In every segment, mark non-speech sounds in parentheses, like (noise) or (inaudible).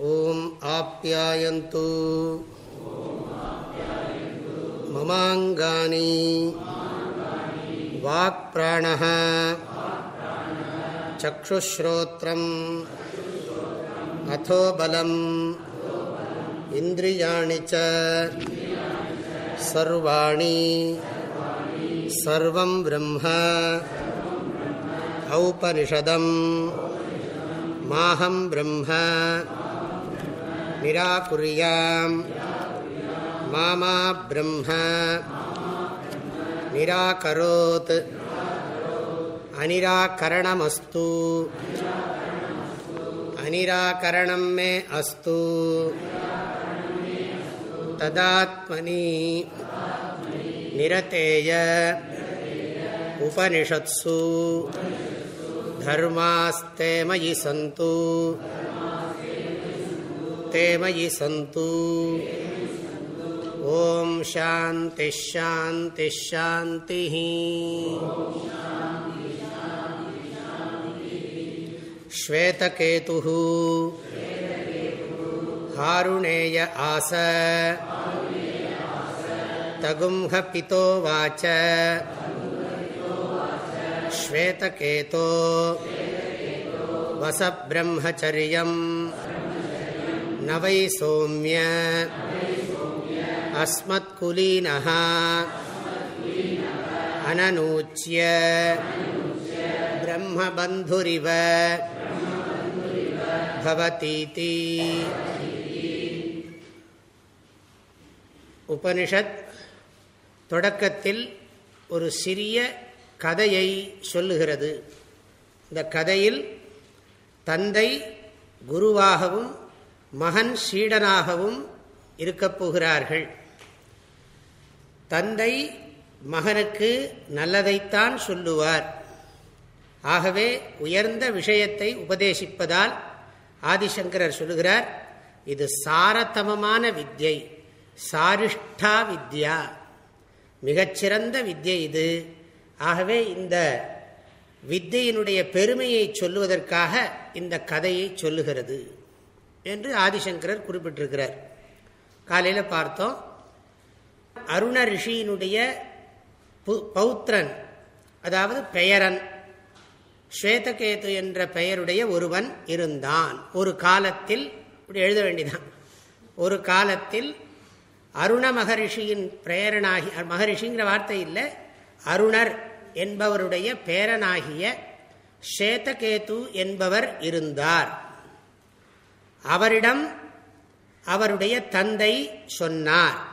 ॐ आप्यायन्तु। ममाङ्गानि। वाक्प्राणः। चक्षुश्रोत्रम्। अथो बलम्। इन्द्रियाणि च। सर्वाणि। सर्वं ब्रह्म। औपनिषदम्। माहं ब्रह्म। निराकुर्याम् मामा ब्रह्म निराकरोत् अनिराकरणमस्तु अनिराकरणं मे अस्तु तदात्मनि निरतेय उपनिषत्सु धर्मास्ते मयि सन्तु ते मयि सन्तु। ॐ शान्तिश्शान्तिश्शान्तिः श्वेतकेतुः। हारुणेय आस। तगुंहपितोवाच श्वेतकेतो। वसब्रह्मचर्यम्। न वै सौम्य अस्मत्कुलीनः अननूच्य ब्रह्मबन्धुरिव भवतीति உபனிஷத் தொடக்கத்தில் ஒரு சிறிய கதையை சொல்லுகிறது இந்த கதையில் தந்தை குருவாகவும் மகன் சீடனாகவும் இருக்கப் போகிறார்கள். தந்தை மகனுக்கு நல்லதைத்தான் சொல்லுவார். ஆகவே உயர்ந்த விஷயத்தை உபதேசிப்பதால் ஆதிசங்கரர் சொல்லுகிறார் இது சாரதமமான வித்யை சாரிஷ்டா வித்யா. மிகச்சிறந்த வித்யை இது. ஆகவே இந்த வித்தையினுடைய பெருமையை சொல்லுவதற்காக இந்த கதையை சொல்லுகிறது. என்று ஆதிசங்கரர் குறிப்பிட்டிருக்கிறார். காலையில் பார்த்தோம் அருண ரிஷியினுடைய பௌத்திரன் அதாவது பெயரன் ஸ்வேதகேது என்ற பெயருடைய ஒருவன் இருந்தான். ஒரு காலத்தில் இப்படி எழுத வேண்டிதான். ஒரு காலத்தில் அருண மகரிஷியின் பிரேரனாகி மகரிஷிங்கிற வார்த்தை இல்லை அருணர் என்பவருடைய பேரனாகிய ஸ்வேதகேது என்பவர் இருந்தார். அவரிடம் அவருடைய தந்தை சொன்னார்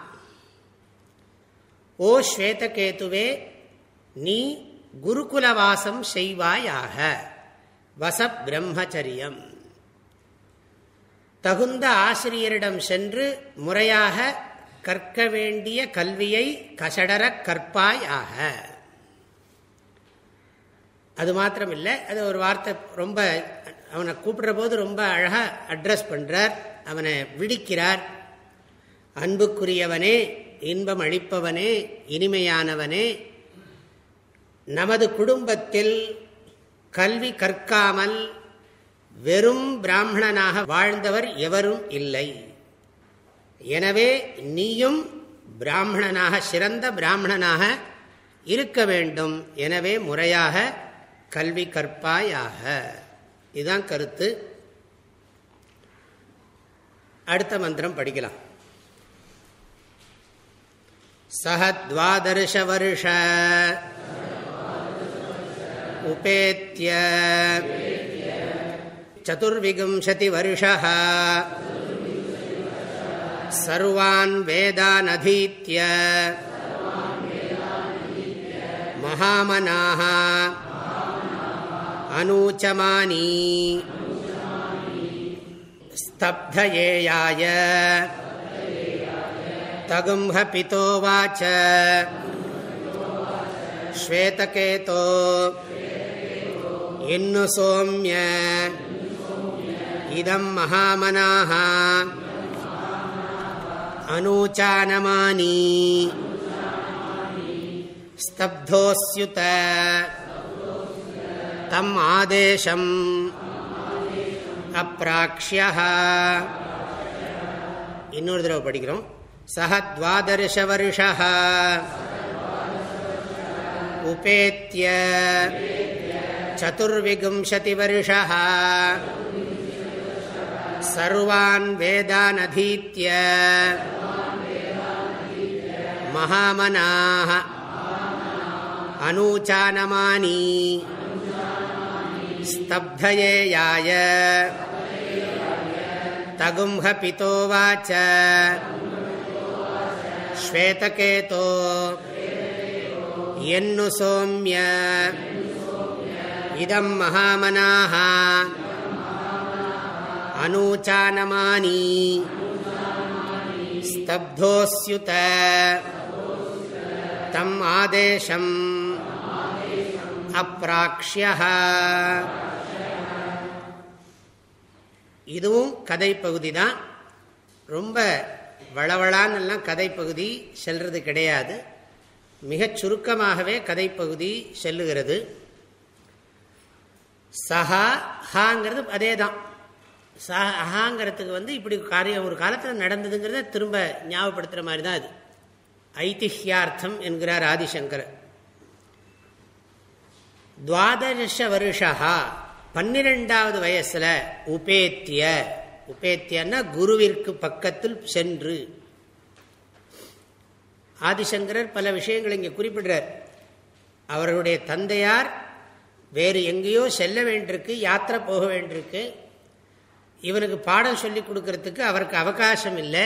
ஓ ஸ்வேதகேதுவே நீ குருகுலவாசம் செய்வாயாக. வச பிரம்மச்சரியம். தகுந்த ஆசிரியரிடம் சென்று முறையாக கற்க வேண்டிய கல்வியை கசடர கற்பாயாக. அது மாத்திரம் இல்லை அது ஒரு வார்த்தை ரொம்ப அவனை கூப்பிடுற போது ரொம்ப அழகாக அட்ரஸ் பண்ணுறார் அவனை விடிக்கிறார் அன்புக்குரியவனே இன்பம் அளிப்பவனே இனிமையானவனே நமது குடும்பத்தில் கல்வி கற்காமல் வெறும் பிராமணனாக வாழ்ந்தவர் எவரும் இல்லை. எனவே நீயும் பிராமணனாக சிறந்த பிராமணனாக இருக்க வேண்டும். எனவே முறையாக கல்வி கற்பாயாக. இதுதான் கருத்து அடுத்த மந்திரம் படிக்கலாம் சஹத்வாதர்ஷ வருஷ உபேத்திய சதுர்விகும்சதி வருஷः सर्वान् वेदानधीत्य महामनाः அனூச்சமானி. ஸ்தப்தயேயாய. தகும்ஹ பிதோவாச்ச ஸ்வேதகேதோ. இன்னு சோமிய. இதம் மகாமனாக அனூச்சானமானி. ஸ்தப்தோஸ்யுத. तम् आदेशम् அப்ராக்ஷியா இன்னொரு தடவை படிக்கிறோம் சஹ துவாதர்ஷ வருஷா உபேத்திய चतुर्विंशतिवर्षः सर्वान् वेदानधीत्य महामनाः अनूचानमानी स्तब्धयेयाय तगुंहपितोवाच श्वेतकेतो। यन्नु सौम्य। इदं महामनाः। अनूचानमानी। स्तब्धोऽस्युत। तम् आदेशम्। அப்ராக்ஷியா இதுவும் கதைப்பகுதி தான் ரொம்ப வளவளான்னெல்லாம் கதைப்பகுதி செல்வது கிடையாது. மிகச் சுருக்கமாகவே கதைப்பகுதி செல்லுகிறது. சஹா ஹாங்கிறது அதே தான் சஹாங்கிறதுக்கு வந்து இப்படி காரியம் ஒரு காலத்தில் நடந்ததுங்கிறத திரும்ப ஞாபகப்படுத்துகிற மாதிரி தான் அது ஐதிஹ்யார்த்தம் என்கிறார் ஆதிசங்கர். துவாதச வருஷா பன்னிரெண்டாவது வயசுல உபேத்திய. உபேத்தியன்னா குருவிற்கு பக்கத்தில் சென்று. ஆதிசங்கரர் பல விஷயங்களை இங்கே குறிப்பிடுறார். அவருடைய தந்தையார் வேறு எங்கேயோ செல்ல வேண்டியிருக்கு யாத்திரை போக வேண்டியிருக்கு. இவனுக்கு பாடம் சொல்லி கொடுக்கறதுக்கு அவருக்கு அவகாசம் இல்லை.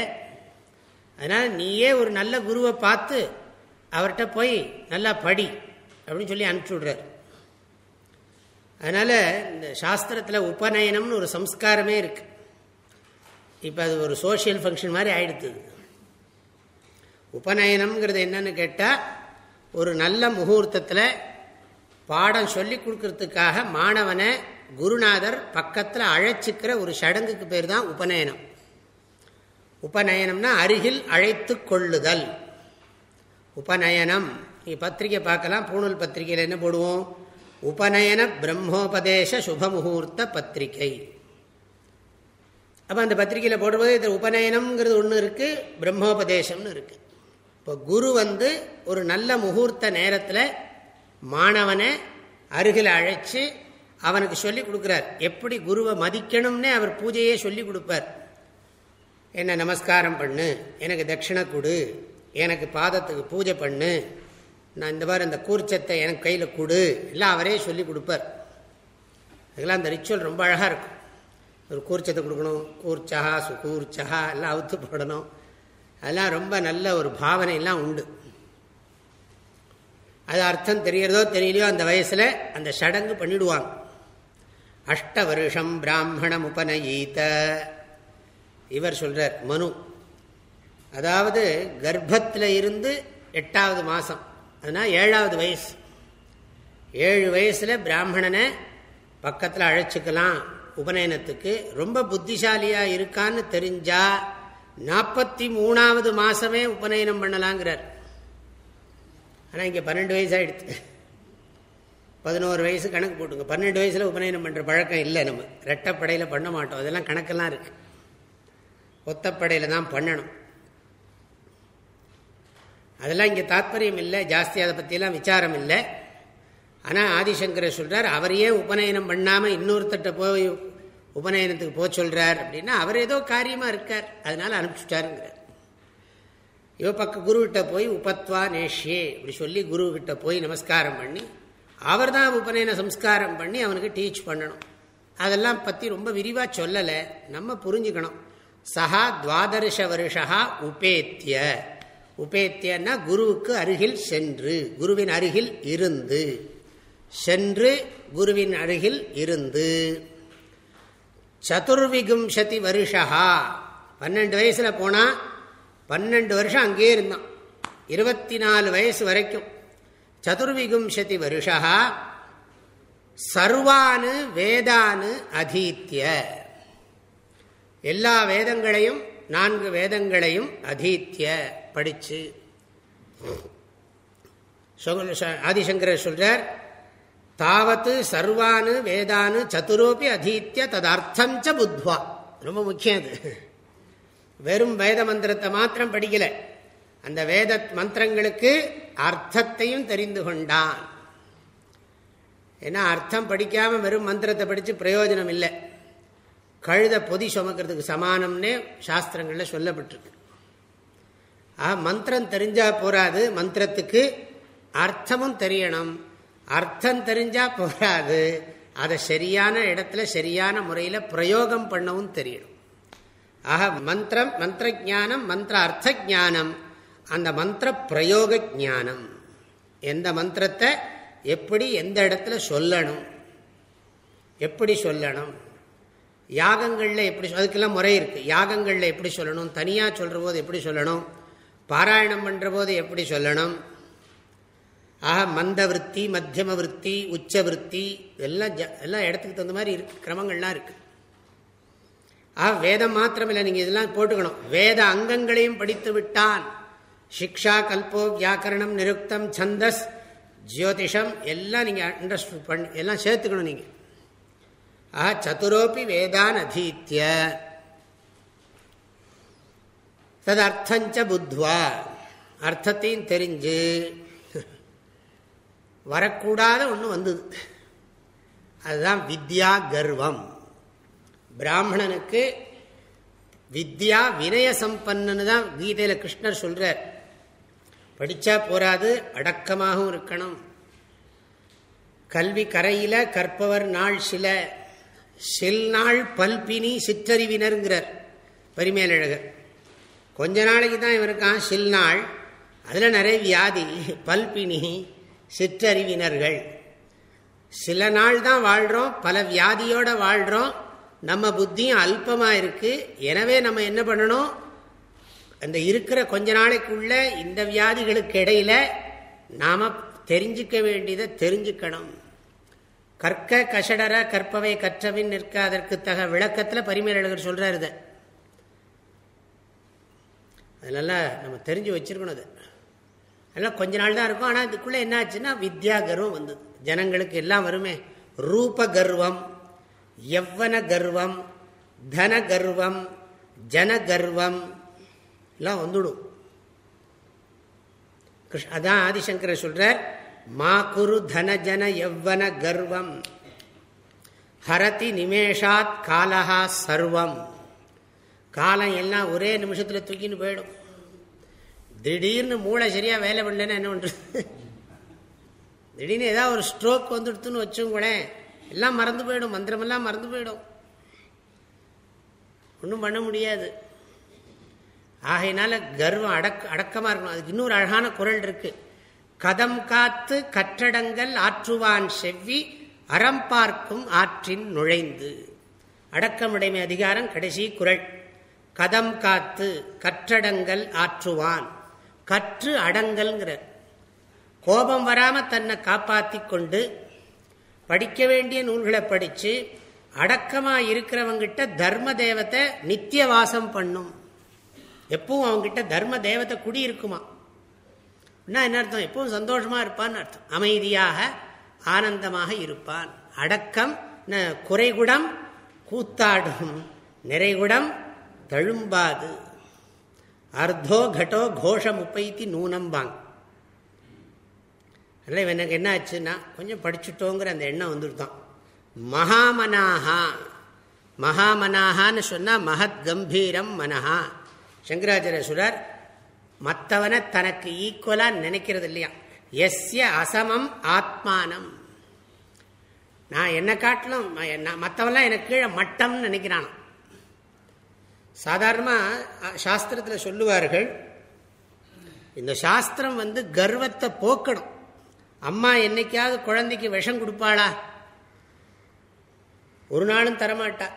அதனால் நீயே ஒரு நல்ல குருவை பார்த்து அவர்கிட்ட போய் நல்லா படி அப்படின்னு சொல்லி அனுப்பிச்சி விடுறார். அதனால் இந்த சாஸ்திரத்தில் உபநயனம்னு ஒரு சம்ஸ்காரமே இருக்கு. இப்போ அது ஒரு சோஷியல் ஃபங்க்ஷன் மாதிரி ஆயிடுத்துது உபநயனம்ங்கிறது என்னன்னு கேட்டால் ஒரு நல்ல முகூர்த்தத்தில் பாடம் சொல்லி கொடுக்கறதுக்காக மாணவனை குருநாதர் பக்கத்தில் அழைச்சிக்கிற ஒரு சடங்குக்கு பேர் தான் உபநயனம். உபநயனம்னா அருகில் அழைத்து கொள்ளுதல். உபநயனம். நீங்கள் பத்திரிகை பார்க்கலாம் பூணூல் பத்திரிகையில் என்ன போடுவோம்? உபநயன பிரம்மோபதேச சுபமுகூர்த்த பத்திரிகை. அப்போ அந்த பத்திரிகையில் போடும்போது இது உபநயனம்ங்கிறது ஒன்று இருக்குது பிரம்மோபதேசம்னு இருக்குது இப்போ குரு வந்து ஒரு நல்ல முகூர்த்த நேரத்தில் மாணவனை அருகில் அழைச்சி அவனுக்கு சொல்லி கொடுக்குறார். எப்படி குருவை மதிக்கணும்னே அவர் பூஜையே சொல்லி கொடுப்பார். என்ன நமஸ்காரம் பண்ணு எனக்கு தட்சிணை கொடு எனக்கு பாதத்துக்கு பூஜை பண்ணு நான் இந்த மாதிரி அந்த கூர்ச்சத்தை எனக்கு கையில் கொடு. எல்லாம் அவரே சொல்லி கொடுப்பார். அதெல்லாம் அந்த ரிச்சுவல் ரொம்ப அழகாக இருக்கும். ஒரு கூர்ச்சத்தை கொடுக்கணும். கூர்ச்சகா சுகூர்ச்சகா எல்லாம் அவுத்து போடணும். அதெல்லாம் ரொம்ப நல்ல ஒரு பாவனையெல்லாம் உண்டு. அது அர்த்தம் தெரிகிறதோ தெரியலையோ அந்த வயசில் அந்த சடங்கு பண்ணிடுவாங்க. அஷ்ட வருஷம் பிராமணம் உபநயீத்த இவர் சொல்கிறார் மனு. அதாவது கர்ப்பத்தில் இருந்து எட்டாவது மாதம் அதனால் ஏழாவது வயசு. ஏழு வயசில் பிராமணனை பக்கத்தில் அழைச்சிக்கலாம். உபநயனத்துக்கு ரொம்ப புத்திசாலியாக இருக்கான்னு தெரிஞ்சா நாற்பத்தி மூணாவது மாதமே உபநயனம் பண்ணலாங்கிறார். ஆனால் இங்கே பன்னெண்டு வயசு பதினோரு வயசு கணக்கு போட்டுங்க. பன்னெண்டு வயசில் உபநயனம் பண்ணுற பழக்கம் இல்லை நம்ம. ரெட்டப்படையில் பண்ண மாட்டோம். அதெல்லாம் கணக்கெல்லாம் இருக்குது ஒத்தப்படையில் தான் பண்ணணும். அதெல்லாம் இங்கே தாத்பரியம் இல்லை ஜாஸ்தி அதை பற்றியெல்லாம் விசாரம் இல்லை. ஆனால் ஆதிசங்கர் சொல்கிறார் அவரையே உபநயனம் பண்ணாமல் இன்னொருத்தட்ட போய் உபநயனத்துக்கு போக சொல்கிறார் அப்படின்னா அவர் ஏதோ காரியமாக இருக்கார். அதனால் அனுப்பிச்சுட்டாருங்கிறார். இவ பக்க குருக்கிட்ட போய் உபத்வா நேஷ்யே இப்படி சொல்லி குருக்கிட்ட போய் நமஸ்காரம் பண்ணி அவர் தான் உபநயன சம்ஸ்காரம் பண்ணி அவனுக்கு டீச் பண்ணணும். அதெல்லாம் பற்றி ரொம்ப விரிவாக சொல்லலை. நம்ம புரிஞ்சுக்கணும். சஹா துவாதர்ஷ வருஷா உபேத்திய உபேத்தியன்னா குருவுக்கு அருகில் சென்று குருவின் அருகில் இருந்து. சென்று குருவின் அருகில் இருந்து. சதுர்விகும்சதி வருஷா பன்னெண்டு வயசில் போனால் பன்னெண்டு வருஷம் அங்கேயே இருந்தான். இருபத்தி நாலு வயசு வரைக்கும். சதுர்விகும்சதி வருஷா சர்வானு வேதானு அதீத்திய. எல்லா வேதங்களையும் நான்கு வேதங்களையும் அதீத்திய. படித்து ஆதிசங்கரர் சொல்றார் தாவத்து சர்வானு வேதானு சதுரோப்பி அதீத்திய ச புத்வா. ரொம்ப முக்கியம் அது. வெறும் வேத மந்திரத்தை மாத்திரம் படிக்கல. அந்த வேத மந்திரங்களுக்கு அர்த்தத்தையும் தெரிந்து கொண்டான். ஏன்னா அர்த்தம் படிக்காம வெறும் மந்திரத்தை படித்து பிரயோஜனம் இல்லை. கழுத பொதி சுமக்கிறதுக்கு சமானம்னே சாஸ்திரங்களில் சொல்லப்பட்டிருக்கு. ஆ மந்திரம் தெரிஞ்சால் போராது மந்திரத்துக்கு அர்த்தமும் தெரியணும். அர்த்தம் தெரிஞ்சால் போராது அதை சரியான இடத்துல சரியான முறையில் பிரயோகம் பண்ணவும் தெரியணும். ஆக மந்திரம் மந்திர ஜானம் மந்திர அர்த்த ஜானம் அந்த மந்திர பிரயோக ஜானம் எந்த மந்திரத்தை எப்படி எந்த இடத்துல சொல்லணும்? எப்படி சொல்லணும்? யாகங்களில் எப்படி அதுக்கெல்லாம் முறை இருக்குது யாகங்களில் எப்படி சொல்லணும்? தனியாக சொல்கிற போது எப்படி சொல்லணும்? பாராயணம் பண்ணுறபோது எப்படி சொல்லணும்? ஆக மந்த விற்பி மத்தியம விற்பி உச்ச விற்பி எல்லாம் எல்லாம் இடத்துக்கு தகுந்த மாதிரி இருக்கு கிரமங்கள்லாம் இருக்கு. ஆக வேதம் மாத்திரமில்லை நீங்கள் இதெல்லாம் போட்டுக்கணும். வேத அங்கங்களையும் படித்து விட்டான் சிக்ஷா கல்போ வியாக்கரணம் நிருக்தம் சந்தஸ் ஜோதிஷம் எல்லாம் நீங்கள் அண்டர்ஸ்ட் பண்ணி எல்லாம் சேர்த்துக்கணும் நீங்கள் ஆஹா சதுரோப்பி வேதான் அதீத்திய தது அர்த்தஞ்ச புத்வா. அர்த்தத்தையும் தெரிஞ்சு வரக்கூடாத ஒன்று வந்தது. அதுதான் வித்யா கர்வம். பிராமணனுக்கு வித்யா வினய சம்பன்னு தான் கீதையில் கிருஷ்ணர் சொல்கிறார் படித்தா போராது அடக்கமாகவும் இருக்கணும். கல்வி கரையில் கற்பவர் நாள் சில. செல் நாள் பல்பினி சிற்றறிவினருங்கிறார். பரிமேலழகர். கொஞ்ச நாளைக்கு தான் இவருக்கான் சில் நாள். அதில் நிறைய வியாதி பல்பினி சிற்றறிவினர்கள். சில நாள் தான் வாழ்கிறோம் பல வியாதியோடு வாழ்கிறோம் நம்ம புத்தியும் அல்பமாக இருக்குது எனவே நம்ம என்ன பண்ணணும்? அந்த இருக்கிற கொஞ்ச நாளைக்குள்ள இந்த வியாதிகளுக்கு இடையில நாம் தெரிஞ்சுக்க வேண்டியதை தெரிஞ்சுக்கணும். கற்க கஷடர கற்பவை கற்றவின் நிற்க அதற்கு தக விளக்கத்தில் பரிமேலழகர் சொல்கிறார் இதை. அதெல்லாம் நம்ம தெரிஞ்சு வச்சிருக்கணும் அது. அதெல்லாம் கொஞ்ச நாள் தான் இருக்கும். ஆனால் இதுக்குள்ளே என்ன ஆச்சுன்னா வித்யா கர்வம் வந்தது. ஜனங்களுக்கு எல்லாம் வருமே. ரூப கர்வம் யவ்வன கர்வம் தன கர்வம் ஜன கர்வம் எல்லாம் வந்துடும். அதான் ஆதிசங்கர் சொல்றார் மா குரு தன ஜன யவ்வன கர்வம் ஹரதி நிமேஷாத் காலஹா சர்வம். காலம் எல்லாம் ஒரே நிமிஷத்தில் தூக்கின்னு போயிடும். திடீர்னு மூளை சரியாக வேலை பண்ணலன்னா என்ன பண்ணுறது திடீர்னு ஏதாவது ஒரு ஸ்ட்ரோக் வந்துடுத்துன்னு வச்சுங்களேன் எல்லாம் மறந்து போயிடும். மந்திரமெல்லாம் மறந்து போயிடும். ஒன்றும் பண்ண முடியாது. ஆகையினால கர்வம் அடக் அடக்கமாக இருக்கணும். அதுக்கு இன்னொரு அழகான குரல் இருக்கு. கதம் காத்து கற்றடங்கள் ஆற்றுவான் செவ்வி அறம் பார்க்கும் ஆற்றின் நுழைந்து. அடக்கமுடைமை அதிகாரம் கடைசி குரல். கதம் காத்து கற்றடங்கள் ஆற்றுவான். கற்று அடங்கல்ங்கிற. கோபம் வராம தன்னை காப்பாத்தி கொண்டு படிக்க வேண்டிய நூல்களை படிச்சு அடக்கமா இருக்கிறவங்கிட்ட தர்ம தேவத்தை நித்திய வாசம் பண்ணும். எப்பவும் அவங்ககிட்ட தர்ம தேவத்தை குடி இருக்குமா என்ன அர்த்தம்? எப்பவும் சந்தோஷமா இருப்பான்னு அர்த்தம். அமைதியாக ஆனந்தமாக இருப்பான். அடக்கம் குறைகுடம் கூத்தாடும் நிறைகுடம் தழும்பாது. அர்த்தோ கட்டோ கோஷம் முப்பைத்தி நூனம்பாங்க அதில் எனக்கு என்ன ஆச்சுன்னா கொஞ்சம் படிச்சுட்டோங்கிற அந்த எண்ணம் வந்துருத்தான் மகாமனாகா மகாமனாகான்னு சொன்னால் மகத் கம்பீரம் மனஹா. சங்கராச்சாரிய சொல்றார் மற்றவனை தனக்கு ஈக்குவலாக நினைக்கிறது இல்லையா? எஸ்ய அசமம் ஆத்மானம். நான் என்ன காட்டிலும் மற்றவெல்லாம் எனக்கு கீழே மட்டம்னு நினைக்கிறான் சாதாரணமாக சாஸ்திரத்தில் சொல்லுவார்கள் இந்த சாஸ்திரம் வந்து கர்வத்தை போக்கணும். அம்மா என்னைக்காவது குழந்தைக்கு விஷம் கொடுப்பாளா? ஒரு நாளும் தரமாட்டா.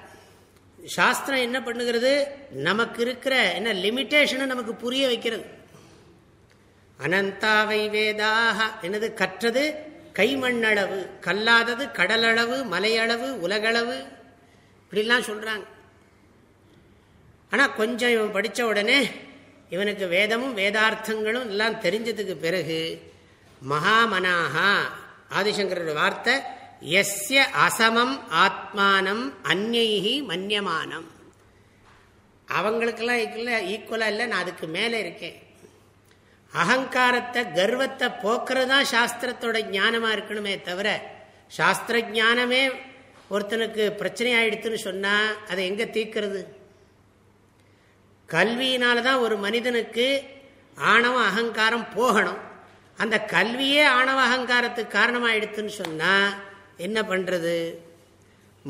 சாஸ்திரம் என்ன பண்ணுகிறது? நமக்கு இருக்கிற என்ன லிமிட்டேஷனை நமக்கு புரிய வைக்கிறது. அனந்தாவை வேதாக என்னது கற்றது கைமண்ணளவு கல்லாதது கடலளவு மலையளவு உலகளவு இப்படிலாம் சொல்கிறாங்க ஆனால் கொஞ்சம் இவன் படித்த உடனே இவனுக்கு வேதமும் வேதார்த்தங்களும் எல்லாம் தெரிஞ்சதுக்கு பிறகு மகாமனாகா ஆதிசங்கரோட வார்த்தை எஸ்ய அசமம் ஆத்மானம் அந்நைகி மன்யமானம். அவங்களுக்கெல்லாம் ஈக்குவலாக இல்லை நான் அதுக்கு மேலே இருக்கேன். அகங்காரத்தை கர்வத்தை போக்குறது தான் சாஸ்திரத்தோட ஞானமாக இருக்கணுமே தவிர சாஸ்திர ஜானமே ஒருத்தனுக்கு பிரச்சனை ஆயிடுத்துன்னு சொன்னால் அதை எங்கே தீர்க்கிறது? கல்வியினால தான் ஒரு மனிதனுக்கு ஆணவ அகங்காரம் போகணும். அந்த கல்வியே ஆணவ அகங்காரத்துக்கு காரணமாயிடுத்துன்னு சொன்னால் என்ன பண்ணுறது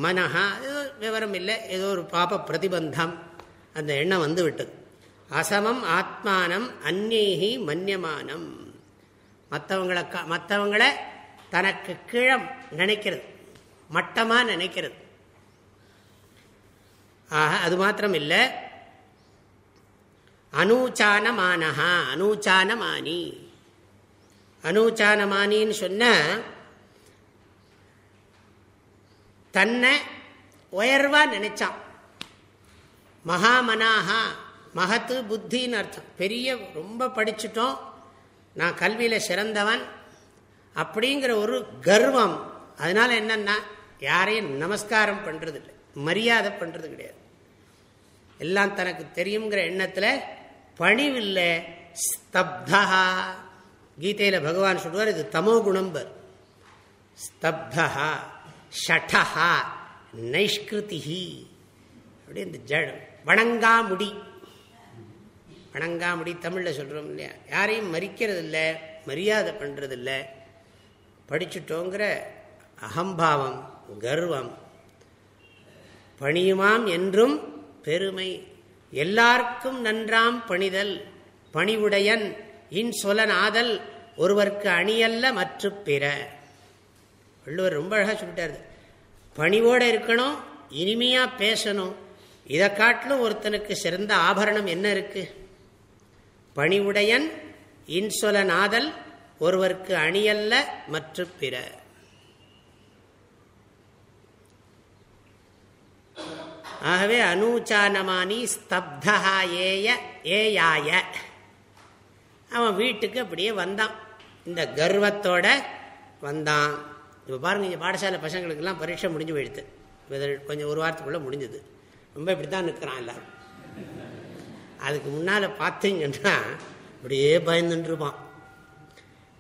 மனஹா ஏதோ விவரம் இல்லை ஏதோ ஒரு பாப பிரதிபந்தம். அந்த எண்ணம் வந்து விட்டது அசமம் ஆத்மானம் அந்நேகி மன்யமானம். மற்றவங்களை மற்றவங்களை தனக்கு கிழம் நினைக்கிறது. மட்டமாக நினைக்கிறது. ஆக அது மாத்திரம் இல்லை. அனூச்சானமானஹா அனூச்சானமானி அனூச்சானமானின்னு சொன்ன தன்னை உயர்வா நினைச்சான். மகாமனாகா மகத்து புத்தின்னு அர்த்தம். பெரிய ரொம்ப படிச்சுட்டோம். நான் கல்வியில் சிறந்தவன். அப்படிங்கிற ஒரு கர்வம். அதனால என்னன்னா யாரையும் நமஸ்காரம் பண்ணுறது இல்லை மரியாதை பண்ணுறது கிடையாது. எல்லாம் தனக்கு தெரியுங்கிற எண்ணத்தில் பணிவில்லை ஸ்தப்தா கீதையில பகவான் சொல்லுவார் இது தமோ குணம்பர். ஸ்தப்தா ஷடஹா நைஷ்கிருதி அப்படி இந்த ஜட வணங்காமுடி. வணங்காமுடி தமிழில் சொல்கிறோம் இல்லையா? யாரையும் மறிக்கிறது இல்லை மரியாதை பண்ணுறது இல்லை படிச்சுட்டோங்கிற அகம்பாவம் கர்வம். பணியுமாம் என்றும் பெருமை எல்லாருக்கும் நன்றாம் பணிதல் பணிவுடையன் இன் சொலனாதல் ஒருவருக்கு அணியல்ல மற்ற பிற. வள்ளுவர் ரொம்ப அழகாக சொல்லிட்டாரு. பணிவோடு இருக்கணும் இனிமையாக பேசணும். இதை காட்டிலும் ஒருத்தனுக்கு சிறந்த ஆபரணம் என்ன இருக்கு? பணிவுடையன் இன்சொலநாதல் ஒருவருக்கு அணியல்ல மற்ற பிற. ஆகவே அனூச்சானமானி ஸ்தப்தா ஏய ஏயாய. அவன் வீட்டுக்கு அப்படியே வந்தான். இந்த கர்வத்தோட வந்தான். இப்போ பாருங்கள் இங்கே பாடசாலை பசங்களுக்கெல்லாம் பரீட்சை முடிஞ்சு போயிடுது. கொஞ்சம் ஒரு வாரத்துக்குள்ளே முடிஞ்சது. ரொம்ப இப்படி தான் நிற்கிறான் எல்லாரும். அதுக்கு முன்னால் பார்த்தீங்கன்னா அப்படியே பயந்துருப்பான்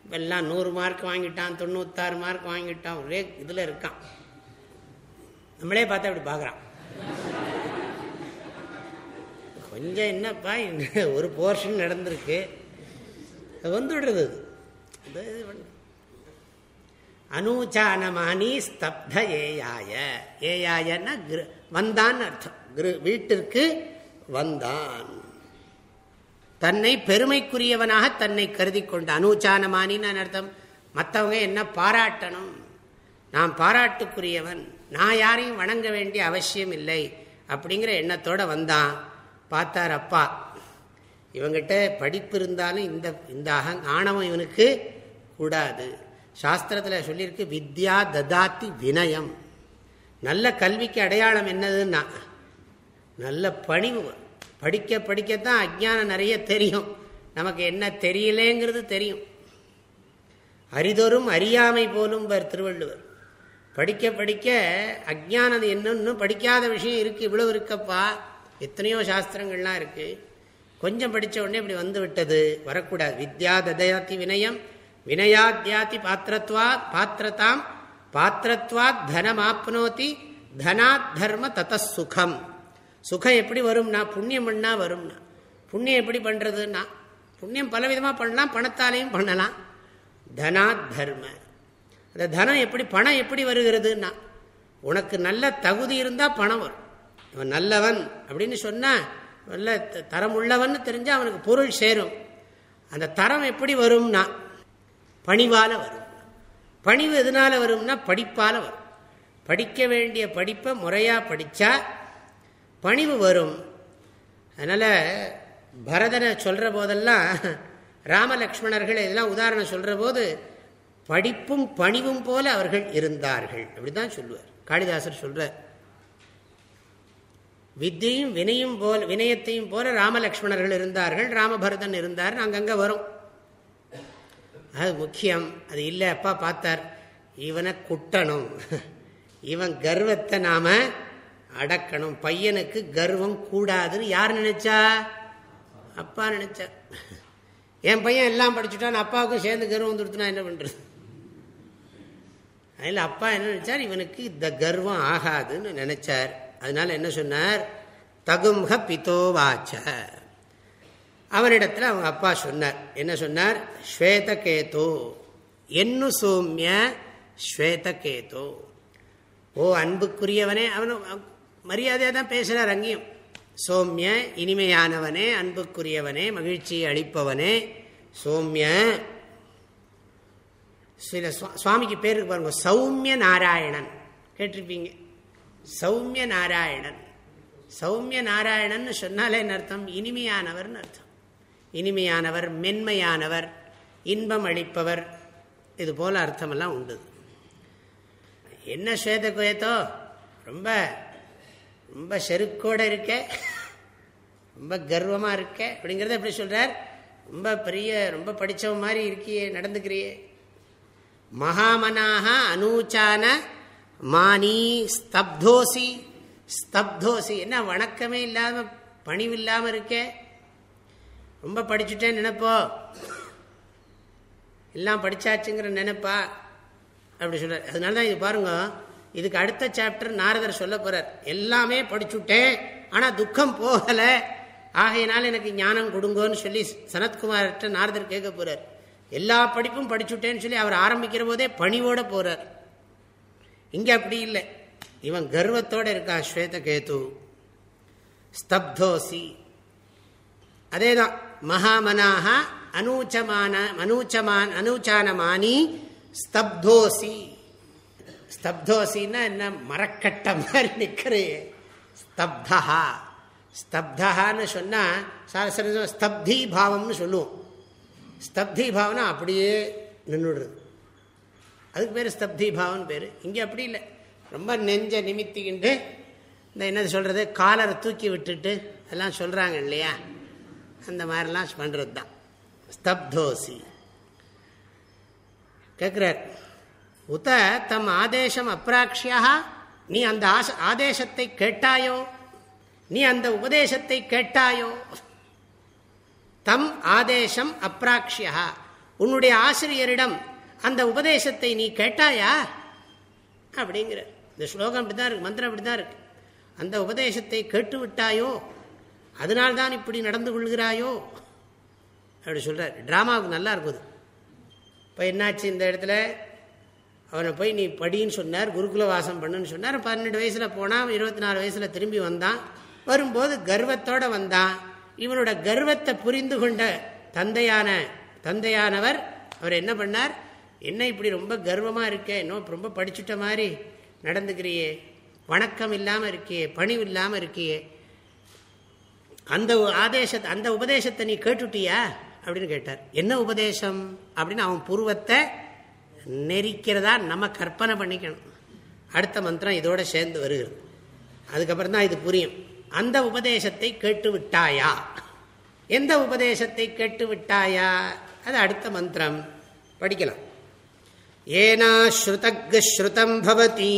இப்போ எல்லாம் நூறு மார்க் வாங்கிட்டான் தொண்ணூத்தாறு மார்க் வாங்கிட்டான் ஒரே இதில் இருக்கான். நம்மளே பார்த்தா இப்படி பார்க்குறான். கொஞ்சம் என்னப்பா ஒரு போர்ஷன் நடந்திருக்கு. வந்துடுறது அனூச்சானமானி ஸ்தப்த ஏயாய. ஏயாயன்னா வந்தான் அர்த்தம். வீட்டிற்கு வந்தான். தன்னை பெருமைக்குரியவனாக தன்னை கருதி கொண்ட அனூச்சானமானின்னு அர்த்தம். மற்றவங்க என்ன பாராட்டணும்? நான் பாராட்டுக்குரியவன். நான் யாரையும் வணங்க வேண்டிய அவசியம் இல்லை அப்படிங்கிற எண்ணத்தோடு வந்தான் பார்த்தார் அப்பா. இவங்கிட்ட படிப்பு இருந்தாலும் இந்த இந்த அக ஆணவம் இவனுக்கு கூடாது. சாஸ்திரத்தில் சொல்லியிருக்கு வித்யா ததாத்தி வினயம். நல்ல கல்விக்கு அடையாளம் என்னதுன்னா நல்ல பணிவு. படிக்க படிக்கத்தான் அஜானம் நிறைய தெரியும். நமக்கு என்ன தெரியலேங்கிறது தெரியும். அரிதொரும் அறியாமை போலும் திருவள்ளுவர். படிக்க படிக்க அஜானது என்னன்னு படிக்காத விஷயம் இருக்கு இவ்வளவு இருக்கப்பா. எத்தனையோ சாஸ்திரங்கள்லாம் இருக்கு. கொஞ்சம் படித்த உடனே இப்படி வந்து விட்டது. வரக்கூடாது. வித்யா ததயாத்தி வினயம் வினயாத்யாதி பாத்திரத்வா பாத்திரதாம் பாத்திரத்வாத் தனமாப்னோதி தனாத் தர்ம தத சுகம் சுகம் எப்படி வரும்னா புண்ணியம் பண்ணா வரும்னா. புண்ணியம் எப்படி பண்ணுறதுன்னா புண்ணியம் பலவிதமாக பண்ணலாம் பணத்தாலையும் பண்ணலாம். தனாத் தர்ம. அந்த தனம் எப்படி பணம் எப்படி வருகிறதுன்னா உனக்கு நல்ல தகுதி இருந்தால் பணம் வரும். இவன் நல்லவன் அப்படின்னு சொன்னால் நல்ல தரம் உள்ளவன் தெரிஞ்சால் அவனுக்கு பொருள் சேரும். அந்த தரம் எப்படி வரும்னா பணிவால் வரும். பணிவு எதனால வரும்னா படிப்பால் வரும். படிக்க வேண்டிய படிப்பை முறையாக படித்தா பணிவு வரும். அதனால் பரதனை சொல்கிற போதெல்லாம் ராமலக்ஷ்மணர்கள் இதெல்லாம் உதாரணம் சொல்கிற போது படிப்பும் பணிவும் போல அவர்கள் இருந்தார்கள். அப்படிதான் சொல்லுவார். காளிதாசர் சொல்றார். வித்தியும் வினையும் போல வினயத்தையும் போல ராமலக்ஷ்மணர்கள் இருந்தார்கள் ராமபரதன் இருந்தார் அங்கங்கே வரும். அது முக்கியம். அது இல்லை அப்பா பார்த்தார் இவனை குட்டணும். இவன் கர்வத்தை நாம அடக்கணும். பையனுக்கு கர்வம் கூடாதுன்னு யார் நினைச்சா? அப்பா நினைச்சா என் பையன் எல்லாம் படிச்சுட்டான் அப்பாவுக்கும் சேர்ந்து கர்வம் வந்துடுத்துனா என்ன பண்றது? அதில் அப்பா என்ன நினச்சார்? இவனுக்கு இந்த கர்வம் ஆகாதுன்னு நினச்சார். அதனால என்ன சொன்னார்? தகும்ஹ பித்தோவாச்ச அவனிடத்தில் அவங்க அப்பா சொன்னார். என்ன சொன்னார்? ஸ்வேதகேதோ. என்னு சோமிய ஸ்வேதகேதோ. ஓ அன்புக்குரியவனே அவனு மரியாதையாக தான் பேசுகிறார் அங்கேயும். சோமிய இனிமையானவனே அன்புக்குரியவனே மகிழ்ச்சியை அளிப்பவனே. சோமிய சில சுவாமிக்கு பேருக்கு பாருங்க சௌமிய நாராயணன் கேட்டிருப்பீங்க? சௌமிய நாராயணன் சௌமிய நாராயணன் சொன்னாலே என்ன அர்த்தம்? இனிமையானவர்னு அர்த்தம். இனிமையானவர் மென்மையானவர் இன்பம் அளிப்பவர். இது போல அர்த்தமெல்லாம் உண்டு. என்ன ஸ்வேத குயத்தோ ரொம்ப ரொம்ப செருக்கோட இருக்க ரொம்ப கர்வமாக இருக்க அப்படிங்கிறத எப்படி சொல்கிறார் ரொம்ப பெரிய ரொம்ப படித்தவ மாதிரி இருக்கியே நடந்துக்கிறியே. மகாமனாக அனூச்சான மானி ஸ்தப்தோசி. ஸ்தப்தோசி. என்ன வணக்கமே இல்லாமல் பணிவு இல்லாமல் இருக்கே? ரொம்ப படிச்சுட்டேன் நினைப்போ? எல்லாம் படிச்சாச்சுங்கிற நினைப்பா? அப்படி சொல்கிறார் அதனால தான் இது பாருங்க இதுக்கு அடுத்த சாப்டர் நாரதர் சொல்ல போறார். எல்லாமே படிச்சுட்டேன் ஆனால் துக்கம் போகலை. ஆகையினால எனக்கு ஞானம் கொடுங்கோன்னு சொல்லி சனத்குமார்கிட்ட நாரதர் கேட்க போறார். எல்லா படிப்பும் படிச்சுட்டேன்னு சொல்லி அவர் ஆரம்பிக்கிற போதே பணிவோடு போறார். இங்கே அப்படி இல்லை. இவன் கர்வத்தோட இருக்கா ஸ்வேதகேது? ஸ்தப்தோசி. அதே தான் மகாமனாக அனூச்சமான அனூச்சமான் அனூச்சானமானி ஸ்தப்தோசி. ஸ்தப்தோசின்னா என்ன? மரக்கட்ட மாதிரி நிற்கிறே ஸ்தப்தா ஸ்தப்தான்னு சொன்னால் சாஸ்திர ஸ்தப்தி பாவம்னு சொல்லுவோம். ஸ்தப்தி பாவனை அப்படியே நின்றுடுறது அதுக்கு பேர் ஸ்தப்தி பாவம்னு பேர். இங்கே அப்படி இல்லை. ரொம்ப நெஞ்ச நிமித்திக்கிண்டு இந்த என்னது சொல்கிறது காலரை தூக்கி விட்டுட்டு எல்லாம் சொல்கிறாங்க இல்லையா? அந்த மாதிரிலாம் பண்ணுறது தான் ஸ்தப்தோசி. கேட்குறார் உத தம் ஆதேசம் அப்ராக்ஷியா நீ அந்த ஆதேசத்தை கேட்டாயோ? நீ அந்த உபதேசத்தை கேட்டாயோ? தம் ஆதேசம் அப்ராக்ஷியா உன்னுடைய ஆசிரியரிடம் அந்த உபதேசத்தை நீ கேட்டாயா? அப்படிங்கிற இந்த ஸ்லோகம் அப்படிதான் இருக்கு மந்திரம் அப்படிதான் இருக்கு. அந்த உபதேசத்தை கேட்டு விட்டாயோ? அதனால்தான் இப்படி நடந்து கொள்கிறாயோ? அப்படி சொல்கிறார் ட்ராமாவுக்கு நல்லா இருக்குது. இப்போ என்னாச்சு இந்த இடத்துல? அவனை போய் நீ படின்னு சொன்னார் குருகுல வாசம் பண்ணுன்னு சொன்னார். பன்னெண்டு வயசில் போனால் இருபத்தி நாலு வயசில் திரும்பி வந்தான். வரும்போது கர்வத்தோடு வந்தான். இவனோட கர்வத்தை புரிந்து கொண்ட தந்தையான தந்தையானவர் அவர் என்ன பண்ணார்? என்ன இப்படி ரொம்ப கர்வமாக இருக்கே? இன்னும் ரொம்ப படிச்சுட்ட மாதிரி நடந்துக்கிறியே. வணக்கம் இல்லாமல் இருக்கியே பணிவு இல்லாமல் இருக்கியே. அந்த ஆதேசத்தை அந்த உபதேசத்தை நீ கேட்டுட்டியா? அப்படின்னு கேட்டார். என்ன உபதேசம்? அப்படின்னு அவன் புருவத்தை நெரிக்கிறதா நம்ம கற்பனை பண்ணிக்கணும். அடுத்த மந்திரம் இதோட சேர்ந்து வருகிறது. அதுக்கப்புறம் தான் இது புரியும். அந்த உபதேசத்தை கேட்டு விட்டாயா எந்த உபதேசத்தை கேட்டு விட்டாயா அது அடுத்த மந்திரம். படிக்கலாம். ஏனா ஸ்ருதம் பவதி.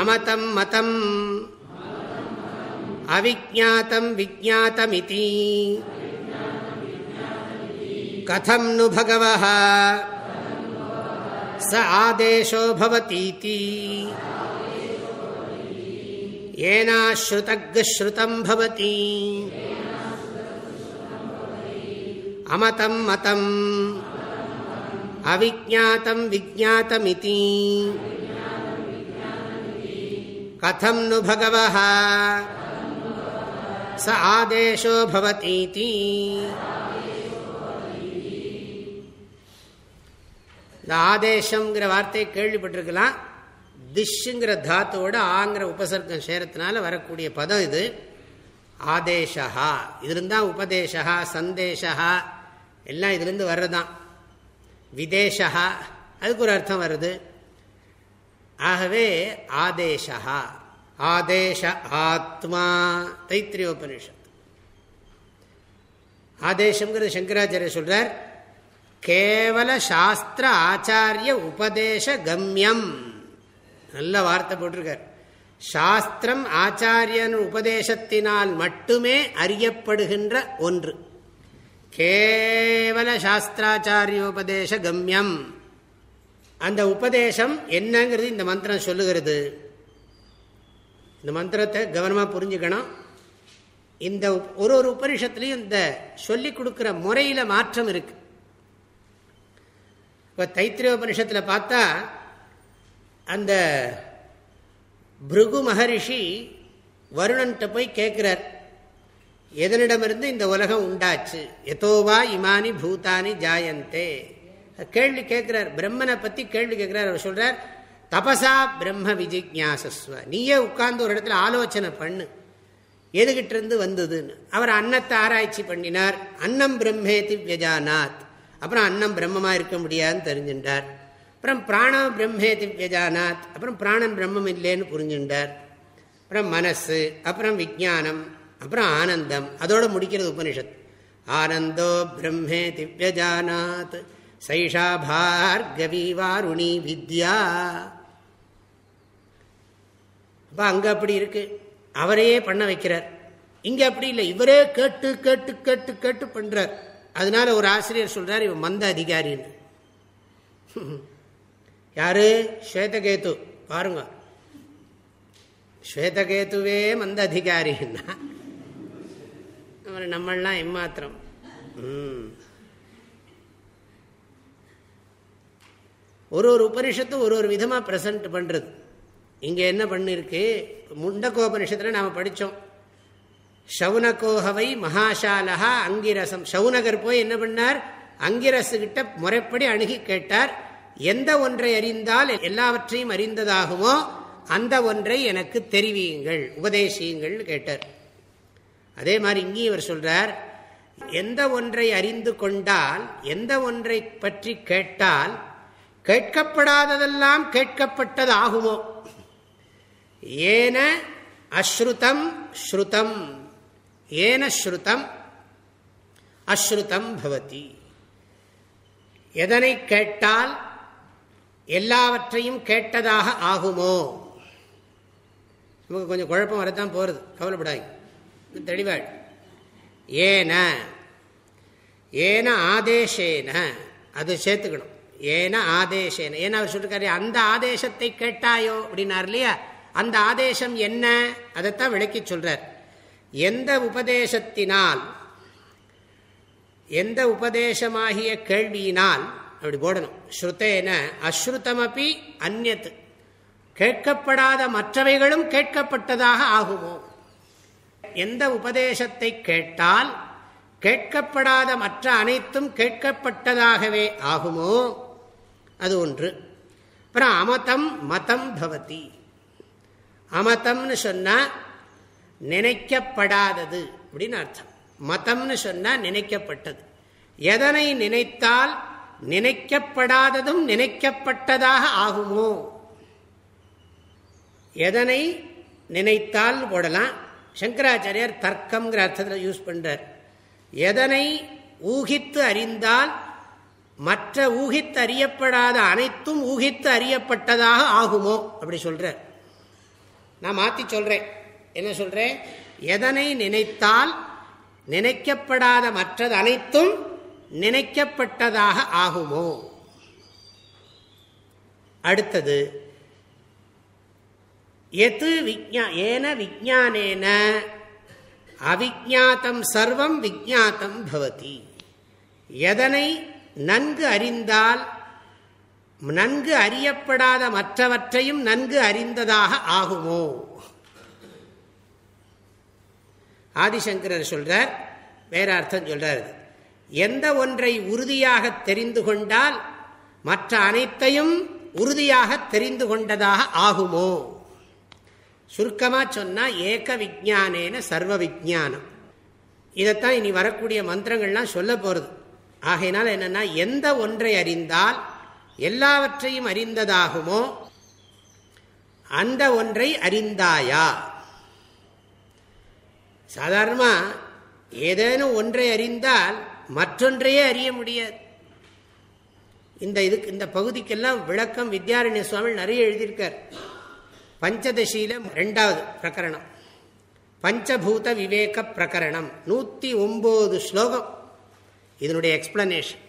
அமதம் மதம். அவிஜாத்தம் விஜாத்தமிதி கதம் நு பகவ ச ஆதேசோ பவதீதி. ஏனாஸ்ருதக்ஸ்ருதம் பவதி அமதம் மதம் அவிஜாத்தம் விஜாத்தமிதி கதம் நு பகவ ச ஆதேசோ பவதீதி இந்த ஆதேசங்கிற வார்த்தையை கேள்விப்பட்டிருக்கலாம். திஷ்ங்கிற தாத்துவோட ஆங்கிற உபசர்க்கம் சேரத்தினால வரக்கூடிய பதம் இது. ஆதேஷா இதுலேருந்து தான் உபதேசா சந்தேஷா எல்லாம் இதுலேருந்து வர்றதான் விதேஷா அதுக்கு ஒரு அர்த்தம் வருது. ஆகவே ஆதேஷா ஆதேஷ ஆத்மா. தைத்திரியோபனிஷத். ஆதேசங்கிறது சங்கராச்சாரிய சொல்றார். கேவல சாஸ்திர ஆச்சாரிய உபதேச கம்யம். நல்ல வார்த்தை போட்டிருக்கார். சாஸ்திரம் ஆச்சாரியன் உபதேசத்தினால் மட்டுமே அறியப்படுகின்ற ஒன்று. கேவல சாஸ்திராச்சாரியோபதேச கம்யம். அந்த உபதேசம் என்னங்கிறது இந்த மந்திரம் சொல்லுகிறது. இந்த மந்திரத்தை கவனமாக புரிஞ்சுக்கணும். இந்த ஒரு ஒரு உபனிஷத்துலையும் இந்த சொல்லி கொடுக்குற முறையில் மாற்றம் இருக்கு. இப்போ தைத்திரிய உபனிஷத்தில் பார்த்தா அந்த பிருகு மகரிஷி வருணன்ட்ட போய் கேட்குறார் எதனிடமிருந்து இந்த உலகம் உண்டாச்சு? எதோவா இமானி பூதானி ஜாயந்தே. கேள்வி கேட்கிறார் பிரம்மனை பற்றி கேள்வி கேட்கிறார் அவர் சொல்றார் தபசா பிரம்ம விஜிக்யாசஸ்வ நீயே உட்கார்ந்து ஒரு இடத்துல ஆலோசனை பண்ணு. எதுகிட்ட இருந்து வந்ததுன்னு. அவர் அன்னத்தை ஆராய்ச்சி பண்ணினார். அன்னம் பிரம்மேதி வியஜானாத். அப்புறம் அன்னம் பிரம்மமா இருக்க முடியாதுன்னு தெரிஞ்சின்றார் அப்புறம் பிராணம் பிரம்மேதி வியஜானாத் அப்புறம் பிராணம் பிரம்மம் இல்லைன்னு புரிஞ்சுட்டார் அப்புறம் மனசு அப்புறம் விஜானம் அப்புறம் ஆனந்தம். அதோட முடிக்கிறது உபனிஷத். ஆனந்தோ பிரம்மே திவ்யஜானாத் சைஷா பார்கவி வாருணி வித்யா. அப்போ அங்கே அப்படி இருக்கு. அவரையே பண்ண வைக்கிறார். இங்கே அப்படி இல்லை. இவரே கேட்டு கேட்டு கேட்டு கேட்டு பண்ணுறார் அதனால ஒரு ஆசிரியர் சொல்கிறார் இவன் மந்த அதிகாரின்னு. யாரு? ஸ்வேதகேத்து பாருங்க. ஸ்வேதகேத்துவே மந்த அதிகாரின்னா நம்மளாம் எம்மாத்திரம். ஒரு ஒரு உபனிஷத்தும் ஒரு ஒரு விதமாக ப்ரெசன்ட் பண்ணுறது இங்கே என்ன பண்ணிருக்கு? முண்டகோபனிஷத்தில் நாம் படித்தோம் சவுனகோஹவை மகாசாலகா அங்கிரசம். சவுனகர் போய் என்ன பண்ணார்? அங்கிரசுகிட்ட முறைப்படி அணுகி கேட்டார். எந்த ஒன்றை அறிந்தால் எல்லாவற்றையும் அறிந்ததாகுமோ அந்த ஒன்றை எனக்கு தெரிவியுங்கள் உபதேசியுங்கள் கேட்டார். அதே மாதிரி இங்கேயும் இவர் சொல்றார் எந்த ஒன்றை அறிந்து கொண்டால் எந்த ஒன்றை பற்றி கேட்டால் கேட்கப்படாததெல்லாம் கேட்கப்பட்டது ஆகுமோ ஏன அஸ்ருதம் ஸ்ருதம் ஏன ஸ்ருதம் அஸ்ருதம் பவதி. எதனை கேட்டால் எல்லாவற்றையும் கேட்டதாக ஆகுமோ? நமக்கு கொஞ்சம் குழப்பம் வரத்தான் போகிறது கவலைப்படாது தெளிவாள் ஏன ஏன ஆதேசேன அது சேர்த்துக்கணும். ஏன ஆதேசேன. ஏன்னா அவர் சொல்லிருக்காரு அந்த ஆதேசத்தை கேட்டாயோ அப்படின்னார் இல்லையா? அந்த ஆதேசம் என்ன? அதைத்தான் விளக்கி சொல்றார். எந்த உபதேசத்தினால் எந்த உபதேசமாகிய கேள்வியினால் அப்படி போடணும். ஸ்ருத்தேன அஸ்ருதமபி அந்நத். கேட்கப்படாத மற்றவைகளும் கேட்கப்பட்டதாக ஆகுமோ? எந்த உபதேசத்தை கேட்டால் கேட்கப்படாத மற்ற அனைத்தும் கேட்கப்பட்டதாகவே ஆகுமோ? அது ஒன்று. அப்புறம் அமதம் மதம் பவதி. அமதம்னு சொன்னால் நினைக்கப்படாதது அப்படின்னு அர்த்தம். மதம்னு சொன்னால் நினைக்கப்பட்டது. எதனை நினைத்தால் நினைக்கப்படாததும் நினைக்கப்பட்டதாக ஆகுமோ? எதனை நினைத்தால் போடலாம் சங்கராச்சாரியார் தர்க்கம்ங்கிற அர்த்தத்தில் யூஸ் பண்ணுறார் எதனை ஊகித்து அறிந்தால் மற்ற ஊகித்து அறியப்படாத அனைத்தும் ஊகித்து அறியப்பட்டதாக ஆகுமோ? அப்படி சொல்கிறார் நான் மாற்றி சொல்கிறேன் என்ன சொல்கிறேன் எதனை நினைத்தால் நினைக்கப்படாத மற்றது அனைத்தும் நினைக்கப்பட்டதாக ஆகுமோ? அடுத்தது எது விஜா ஏன விஜானேன அவிஜாத்தம் சர்வம் விஜாத்தம் பவதி. எதனை நன்கு அறிந்தால் நன்கு அறியப்படாத மற்றவற்றையும் நன்கு அறிந்ததாக ஆகுமோ? ஆதிசங்கரர் சொல்றார் வேற அர்த்தம் சொல்றாரு எந்த ஒன்றை உறுதியாக தெரிந்து கொண்டால் மற்ற அனைத்தையும் உறுதியாக தெரிந்து கொண்டதாக ஆகுமோ? சுருக்கமாக சொன்னால் ஏக விஜானேன சர்வ விஜானம் இதைத்தான் இனி வரக்கூடிய மந்திரங்கள்லாம் சொல்ல போகிறது ஆகையினால் என்னென்னா எந்த ஒன்றை அறிந்தால் எல்லாவற்றையும் அறிந்ததாகுமோ? அந்த ஒன்றை அறிந்தாயா? சாதாரணமாக ஏதேனும் ஒன்றை அறிந்தால் மற்றொன்றையே அறிய முடியாது. இந்த இதுக்கு இந்த பகுதிக்கெல்லாம் விளக்கம் வித்யாரண்ய சுவாமி நிறைய எழுதியிருக்கார். பஞ்சதசியில ரெண்டாவது பிரகரணம். பஞ்சபூத விவேக பிரகரணம். நூற்றி ஒம்பது ஸ்லோகம். இதனுடைய எக்ஸ்பிளனேஷன்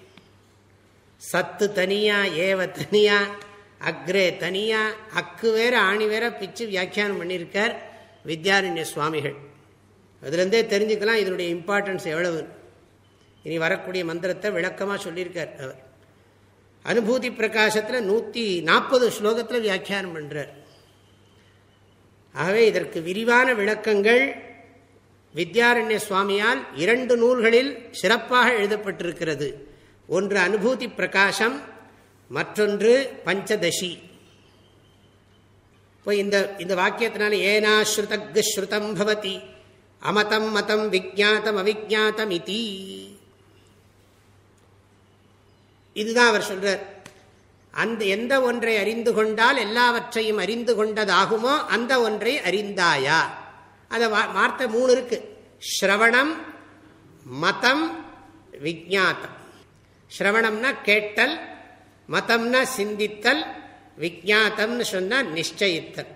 சத்து தனியா ஏவ தனியா அக்ரே தனியா அக்கு வேற ஆணி வேற பிச்சு வியாக்கியானம் பண்ணியிருக்கார் வித்யாரண்ய சுவாமிகள். அதுலேருந்தே தெரிஞ்சுக்கலாம் இதனுடைய இம்பார்ட்டன்ஸ் எவ்வளவு இனி வரக்கூடிய மந்திரத்தை விளக்கமாக சொல்லியிருக்கார் அவர். அனுபூதி பிரகாசத்தில் நூற்றி நாற்பது ஸ்லோகத்தில் வியாக்கியானம் பண்ணுறார் ஆகவே இதற்கு விரிவான விளக்கங்கள் வித்யாரண்ய சுவாமியால் இரண்டு நூல்களில் சிறப்பாக எழுதப்பட்டிருக்கிறது. ஒன்று அனுபூதி பிரகாசம் மற்றொன்று பஞ்சதசி. இப்போ இந்த இந்த வாக்கியத்தினால ஏனாஸ்ருதக் ஸ்ருதம் பவதி அமதம் மதம் விஜாத்தம் அவிஜாத்தம் இத்தீ இதுதான் அவர் சொல்றார். அந்த எந்த ஒன்றை அறிந்து கொண்டால் எல்லாவற்றையும் அறிந்து கொண்டதாகுமோ அந்த ஒன்றை அறிந்தாயா? அதை வார்த்தை மூணு இருக்கு. ஸ்ரவணம் மதம் விஜாத்தம் ஸ்ரவணம்னா கேட்டல் மதம்னா சிந்தித்தல் விஜாத்தம்னு சொன்னால் நிச்சயித்தல்.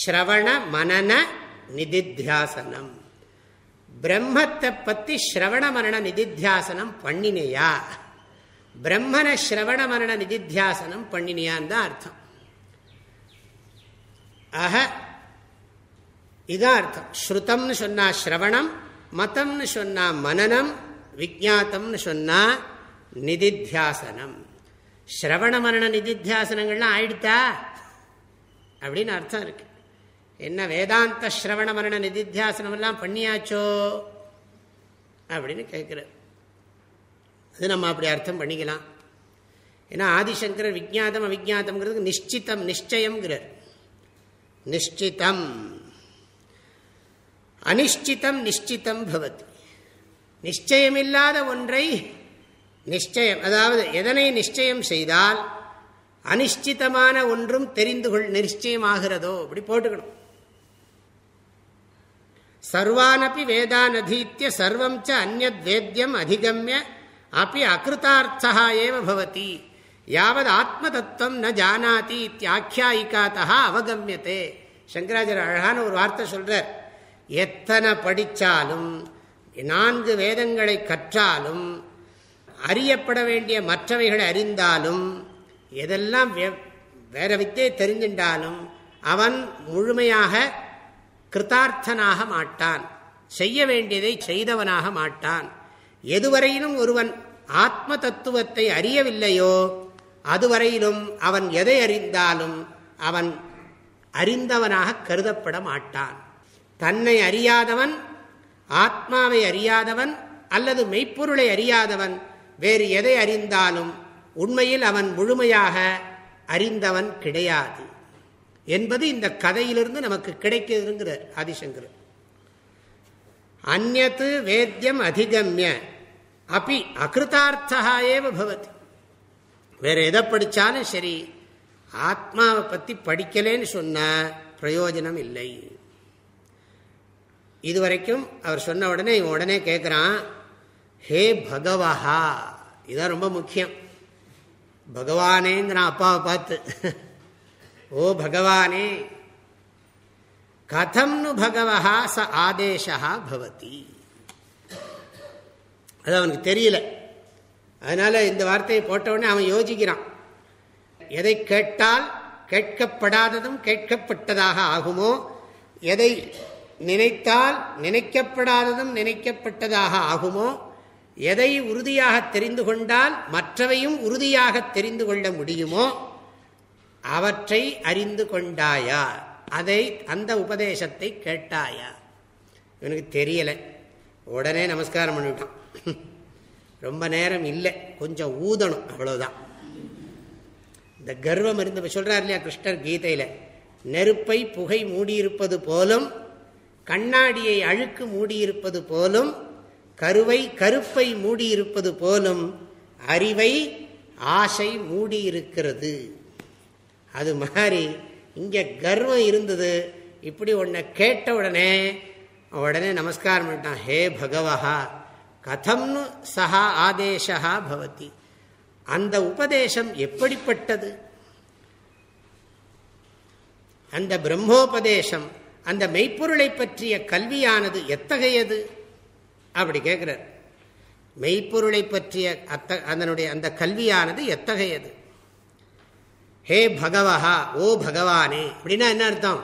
ஸ்ரவண மனன நிதித்தியாசனம். பிரம்மத்தை பத்தி ஸ்ரவண மரண நிதித்தியாசனம் பண்ணினேயா? பிரம்மன ஸ்ரவண மரண நிதித்தியாசனம் பண்ணினியான்னு தான் அர்த்தம். ஆக இதான் அர்த்தம். ஸ்ருதம்னு சொன்னா ஸ்ரவணம் மதம்னு சொன்னா மனநம் விஜாத்தம்னு சொன்னா நிதித்தியாசனம். ஸ்ரவண மரண நிதித்தியாசனங்கள்லாம் ஆயிடுத்தா அப்படின்னு அர்த்தம் இருக்கு. என்ன வேதாந்த ஸ்ரவண மரண நிதித்தியாசனம் எல்லாம் பண்ணியாச்சோ? அப்படின்னு கேட்குறார் அது நம்ம அப்படி அர்த்தம் பண்ணிக்கலாம். ஏன்னா ஆதிசங்கரர் விஜாதம் அவிஜாதம்ங்கிறதுக்கு நிச்சித்தம் நிச்சயம்ங்கிறார் நிச்சிதம் அனிஷ்டிதம் நிச்சிதம் பவத். நிச்சயமில்லாத ஒன்றை நிச்சயம் அதாவது எதனை நிச்சயம் செய்தால் அனிஷ்டிதமான ஒன்றும் தெரிந்து கொள் நிச்சயமாகிறதோ அப்படி போட்டுக்கணும். சர்வானப்பி வேதானதீத்திய சர்வம் ச அந்நத் வேத்தியம் அதிகமிய அப்படி அகிருத்தார்த்தா ஏவ பவதி யாவது ஆத்ம தத்துவம் ந ஜானாதி இத்தியாக்கியாயிக்காத்தா அவகமியத்தே சங்கராஜர் அழகான ஒரு வார்த்தை சொல்றார் எத்தனை படித்தாலும் நான்கு வேதங்களை கற்றாலும் அறியப்பட வேண்டிய மற்றவைகளை அறிந்தாலும் எதெல்லாம் வேற வித்தே தெரிஞ்சின்றாலும் அவன் முழுமையாக கிருத்தார்த்தனாக மாட்டான். செய்ய வேண்டியதை செய்தவனாக மாட்டான். எதுவரையிலும் ஒருவன் ஆத்ம தத்துவத்தை அறியவில்லையோ அதுவரையிலும் அவன் எதை அறிந்தாலும் அவன் அறிந்தவனாக கருதப்பட மாட்டான். தன்னை அறியாதவன் ஆத்மாவை அறியாதவன் அல்லது மெய்ப்பொருளை அறியாதவன் வேறு எதை அறிந்தாலும் உண்மையில் அவன் முழுமையாக அறிந்தவன் கிடையாது என்பது இந்த கதையிலிருந்து நமக்கு கிடைக்கிறதுங்கிறார் ஆதிசங்கர் அந்நத்து வேத்தியம் அதிகமிய. அப்படி அகிருத்தார்த்தா ஏவ பவதி. வேற எதை படித்தாலும் சரி ஆத்மாவை பற்றி படிக்கலேன்னு சொன்ன பிரயோஜனம் இல்லை. இதுவரைக்கும் அவர் சொன்ன உடனே இவன் உடனே கேட்குறான் ஹே பகவஹா. இதுதான் ரொம்ப முக்கியம். பகவானேங்கிறான் அப்பாவை பார்த்து ஓ பகவானே கதம்னு பகவஹா ச ஆதேசா பவதி அது அவனுக்கு தெரியல. அதனால இந்த வார்த்தையை போட்டவுடனே அவன் யோசிக்கிறான். எதை கேட்டால் கேட்கப்படாததும் கேட்கப்பட்டதாக ஆகுமோ? எதை நினைத்தால் நினைக்கப்படாததும் நினைக்கப்பட்டதாக ஆகுமோ? எதை உறுதியாக தெரிந்து கொண்டால் மற்றவையும் உறுதியாக தெரிந்து கொள்ள முடியுமோ? அவற்றை அறிந்து கொண்டாயா? அதை அந்த உபதேசத்தை கேட்டாயா? இவனுக்கு தெரியலை. உடனே நமஸ்காரம் பண்ணிவிட்டான். (laughs) ரொம்ப நேரம் இல்லை. கொஞ்சம் ஊதணும். அவ்வளோதான் இந்த கர்வம் இருந்து சொல்கிறார் இல்லையா கிருஷ்ணர் கீதையில்? நெருப்பை புகை மூடியிருப்பது போலும் கண்ணாடியை அழுக்கு மூடியிருப்பது போலும் கருவை கருப்பை மூடியிருப்பது போலும் அறிவை ஆசை மூடியிருக்கிறது. அது மாதிரி இங்கே கர்வம் இருந்தது. இப்படி உன்னை கேட்ட உடனே உடனே நமஸ்காரம் பண்ணிட்டான். ஹே பகவஹா கதம்னு சஹா ஆதேஷா பவதி. அந்த உபதேசம் எப்படிப்பட்டது? அந்த பிரம்மோபதேசம் அந்த மெய்ப்பொருளை பற்றிய கல்வியானது எத்தகையது? அப்படி கேட்குறார். மெய்ப்பொருளை பற்றிய அத்த அதனுடைய அந்த கல்வியானது எத்தகையது? ஹே பகவஹா ஓ பகவானே அப்படின்னா என்ன அர்த்தம்?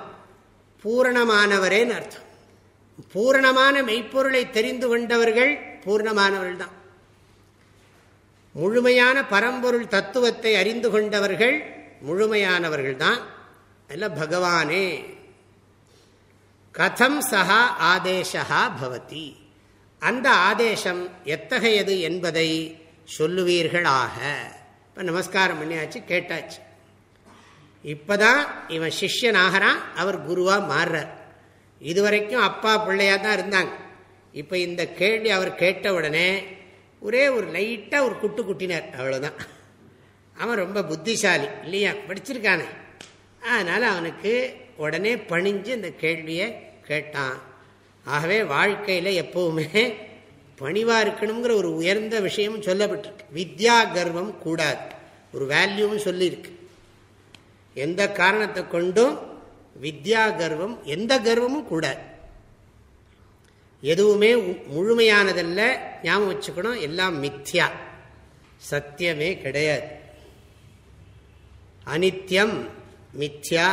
பூரணமானவரேன்னு அர்த்தம். பூரணமான மெய்ப்பொருளை தெரிந்து கொண்டவர்கள் பூர்ணமானவர்கள் தான் முழுமையான பரம்பொருள் தத்துவத்தை அறிந்து கொண்டவர்கள் முழுமையானவர்கள் தான் அல்ல பகவானே. கதம் சஹா ஆதேசா பவதி. அந்த ஆதேசம் எத்தகையது என்பதை சொல்லுவீர்களாக. இப்போ நமஸ்காரம் பண்ணியாச்சு கேட்டாச்சு. இப்போதான் இவன் சிஷ்யன் ஆகிறான் அவர் குருவாக மாறுறார். இதுவரைக்கும் அப்பா பிள்ளையாக தான் இருந்தாங்க. இப்போ இந்த கேள்வி அவர் கேட்ட உடனே ஒரே ஒரு லைட்டாக ஒரு குட்டு குட்டினார் அவ்வளோதான் அவன் ரொம்ப புத்திசாலி இல்லையா? படிச்சிருக்கானே. அதனால் அவனுக்கு உடனே பணிஞ்சு இந்த கேள்வியை கேட்டான். ஆகவே வாழ்க்கையில் எப்போவுமே பணிவாக இருக்கணுங்கிற ஒரு உயர்ந்த விஷயமும் சொல்லப்பட்டிருக்கு. வித்யா கர்வம் கூடாது. ஒரு வேல்யூவும் சொல்லியிருக்கு. எந்த காரணத்தை கொண்டும் வித்யா கர்வம் எந்த கர்வமும் கூட. எதுவுமே முழுமையானதல்ல ஞாபகம் வச்சுக்கணும் எல்லாம் மித்யா. சத்தியமே கிடையாது. அனித்யம் மித்யா.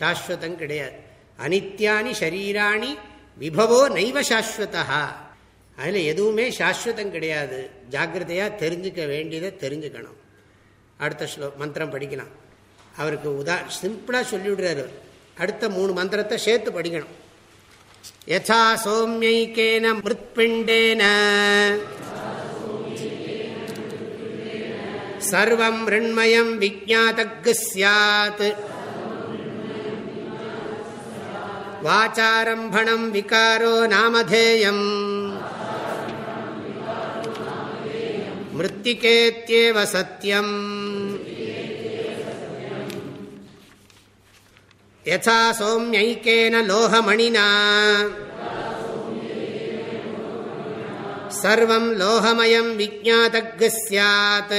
சாஸ்வதம் கிடையாது. அனித்யானி ஷரீராணி விபவோ நைவ சாஸ்வதா அதில் எதுவுமே சாஸ்வதம் கிடையாது. ஜாக்கிரதையாக தெரிஞ்சுக்க வேண்டியதை தெரிஞ்சுக்கணும். அடுத்த ஸ்லோ மந்திரம் படிக்கலாம். அவருக்கு உதா சிம்பிளாக சொல்லிவிடுறாரு அடுத்த மூணு மந்திரத்தை சேர்த்து படிக்கணும். யதா சோமியைக்கேன மிருத்பிண்டேன. சர்வம் ரிண்மயம் விஜாதக்கு சாத் வாச்சாரம்பணம் விகாரோ நாமதேயம். மிருத்திகேத்தியேவ சத்தியம் யசா சோமியைக்கேன லோகமணினா சர்வம் லோகமயம் விஜாதக்கு சாத்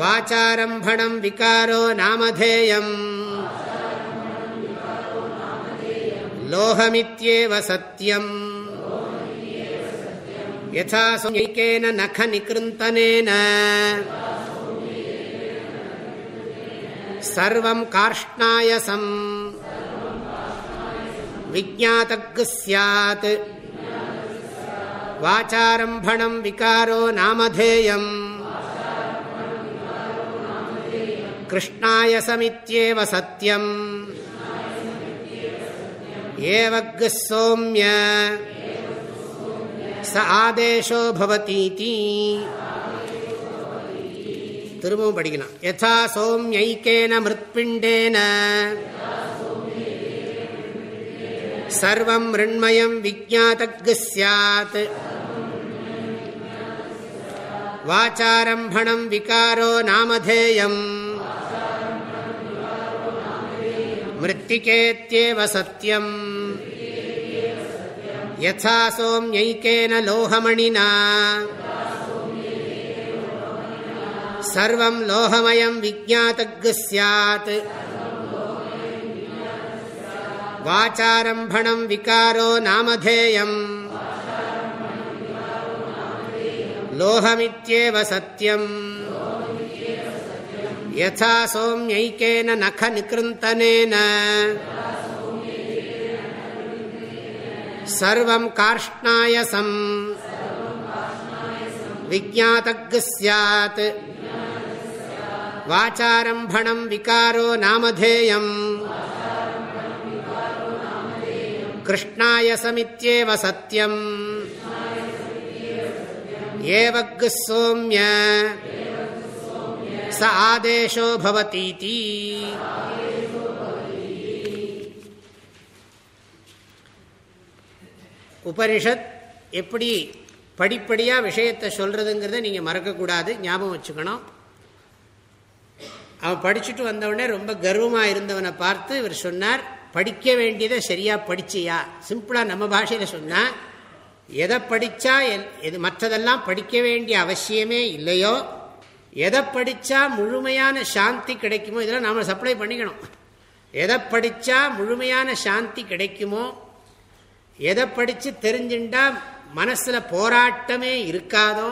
வாச்சாரம்பணம் விகாரோ நாமதேயம் லோகமித்யேவ சத்தியம் யதா சோமியைக்கேன நக நிகிருந்தனேன சர்வம் கார்ஷ்ணாயசம் விஜாதக்கு சாத் வாச்சாரம்பணம் விகாரோ நாமதேயம் கிருஷ்ணாயசமித்யேவ சத்யம் ஏவக்கு சோம்ய ச ஆதேஷோ பவதீதி திரும்பவும் படிக்கலாம். யதா சோம்யைக்கேன மிருத்பிண்டேன। சர்வம் ரிண்மயம் விஜாதக்கு சாத் வாச்சாரம்பணம் விகாரோ நாமதேயம்। மிருத்திகேத்யேவ சத்யம்। யசா சோம்யைக்கேன லோகமணினா சர்வம் லோகமயம் விஜாத்தகு சாத் வாச்சாரம்பணம் விகாரோ நாமதேயம் லோகமித்யேவ சத்யம் யசா சோம்யைக்கேன நக நிகிருந்தனேன சர்வம் கார்ஷ்ணாயசம் விஜாத்தகு சாத். வாச்சாரம்பணம் விகாரோ நாமதேயம். கிருஷ்ணாயசமித்யேவ சத்யம். ஏவக்கு சோமிய. ச ஆதேஷோ பவதீதி. உபனிஷத் எப்படி படிப்படியாக விஷயத்தை சொல்கிறதுங்கிறத நீங்கள் மறக்கக்கூடாது ஞாபகம் வச்சுக்கணும். அவன் படிச்சுட்டு வந்தவுடனே ரொம்ப கர்வமாக இருந்தவனை பார்த்து இவர் சொன்னார் படிக்க வேண்டியதை சரியாக படிச்சியா? சிம்பிளாக நம்ம பாஷையில் சொன்னால் எதை படித்தா எது மற்றதெல்லாம் படிக்க வேண்டிய அவசியமே இல்லையோ? எதை படித்தா முழுமையான சாந்தி கிடைக்குமோ? இதெல்லாம் நாம் சப்ளை பண்ணிக்கணும். எதை படித்தா முழுமையான சாந்தி கிடைக்குமோ? எதை படித்து தெரிஞ்சுட்டா மனசில் போராட்டமே இருக்காதோ?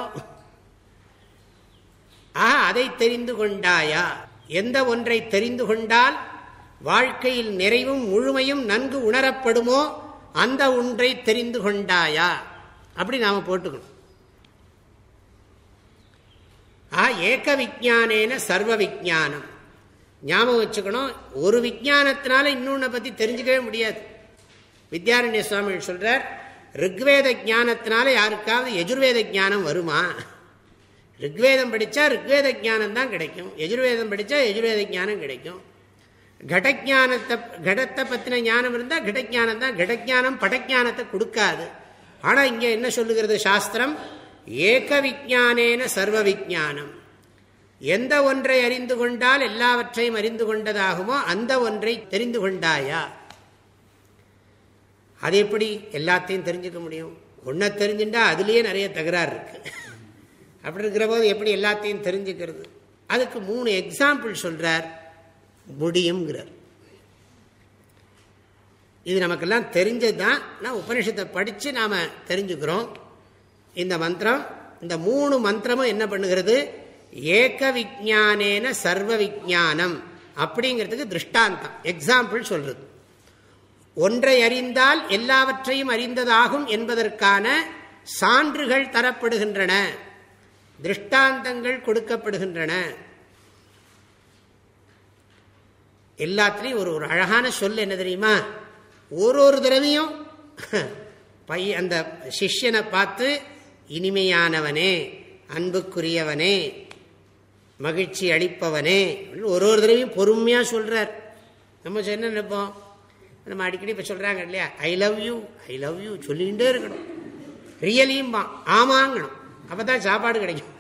ஆ அதை தெரிந்து கொண்டாயா? எந்த ஒன்றை தெரிந்து கொண்டால் வாழ்க்கையில் நிறைவும் முழுமையும் நன்கு உணரப்படுமோ அந்த ஒன்றை தெரிந்து கொண்டாயா? அப்படி நாம போட்டுக்கணும். ஆ ஏக விஜானேன சர்வ விஜானம். ஞாபகம் வச்சுக்கணும் ஒரு விஜானத்தினால இன்னொன்னை பத்தி தெரிஞ்சுக்கவே முடியாது. வித்யாரண்ய சுவாமி சொல்றார் ரிக்வேத ஜானத்தினால யாருக்காவது எஜுர்வேத ஜானம் வருமா? ரிக்வேதம் படித்தா ரிக்வேத ஜானம் தான் கிடைக்கும். எஜுர்வேதம் படித்தா எஜுர்வேத ஜானம் கிடைக்கும். கடஜானத்தை கடத்தை பற்றின ஞானம் இருந்தால் கடஜானம் தான் கடஜானம் படஜானத்தை கொடுக்காது. ஆனால் இங்கே என்ன சொல்லுகிறது சாஸ்திரம்? ஏக விஜானேன சர்வ விஜானம் எந்த ஒன்றை அறிந்து கொண்டால் எல்லாவற்றையும் அறிந்து கொண்டதாகுமோ அந்த ஒன்றை தெரிந்து கொண்டாயா? அது எப்படி எல்லாத்தையும் தெரிஞ்சுக்க முடியும்? ஒன்றை தெரிஞ்சுட்டா அதுலேயே நிறைய தகராறு இருக்குது அப்படி இருக்கிற போது எப்படி எல்லாத்தையும் தெரிஞ்சுக்கிறது? அதுக்கு மூணு எக்ஸாம்பிள் சொல்கிறார் முடியுங்கிறார் இது நமக்கெல்லாம் தெரிஞ்சது தான் நான் உபனிஷத்தை படித்து நாம் தெரிஞ்சுக்கிறோம். இந்த மந்திரம் இந்த மூணு மந்திரமும் என்ன பண்ணுகிறது? ஏக விஜானேன சர்வ விஜானம் அப்படிங்கிறதுக்கு திருஷ்டாந்தம். எக்ஸாம்பிள் சொல்கிறது ஒன்றை அறிந்தால் எல்லாவற்றையும் அறிந்ததாகும் என்பதற்கான சான்றுகள் தரப்படுகின்றன. திருஷ்டாந்தங்கள் கொடுக்கப்படுகின்றன. எல்லாத்துலேயும் ஒரு ஒரு அழகான சொல் என்ன தெரியுமா? ஒரு ஒரு தடவையும் பை அந்த சிஷ்யனை பார்த்து இனிமையானவனே அன்புக்குரியவனே மகிழ்ச்சி அளிப்பவனே ஒரு ஒரு தடவையும் பொறுமையாக சொல்கிறார் நம்ம என்ன நினைப்போம். நம்ம அடிக்கடி இப்போ சொல்கிறாங்க இல்லையா? I love you I love you சொல்லிகிட்டே இருக்கணும். ரியலியும் ஆமாங்கணும். அப்போ தான் சாப்பாடு கிடைக்கும்.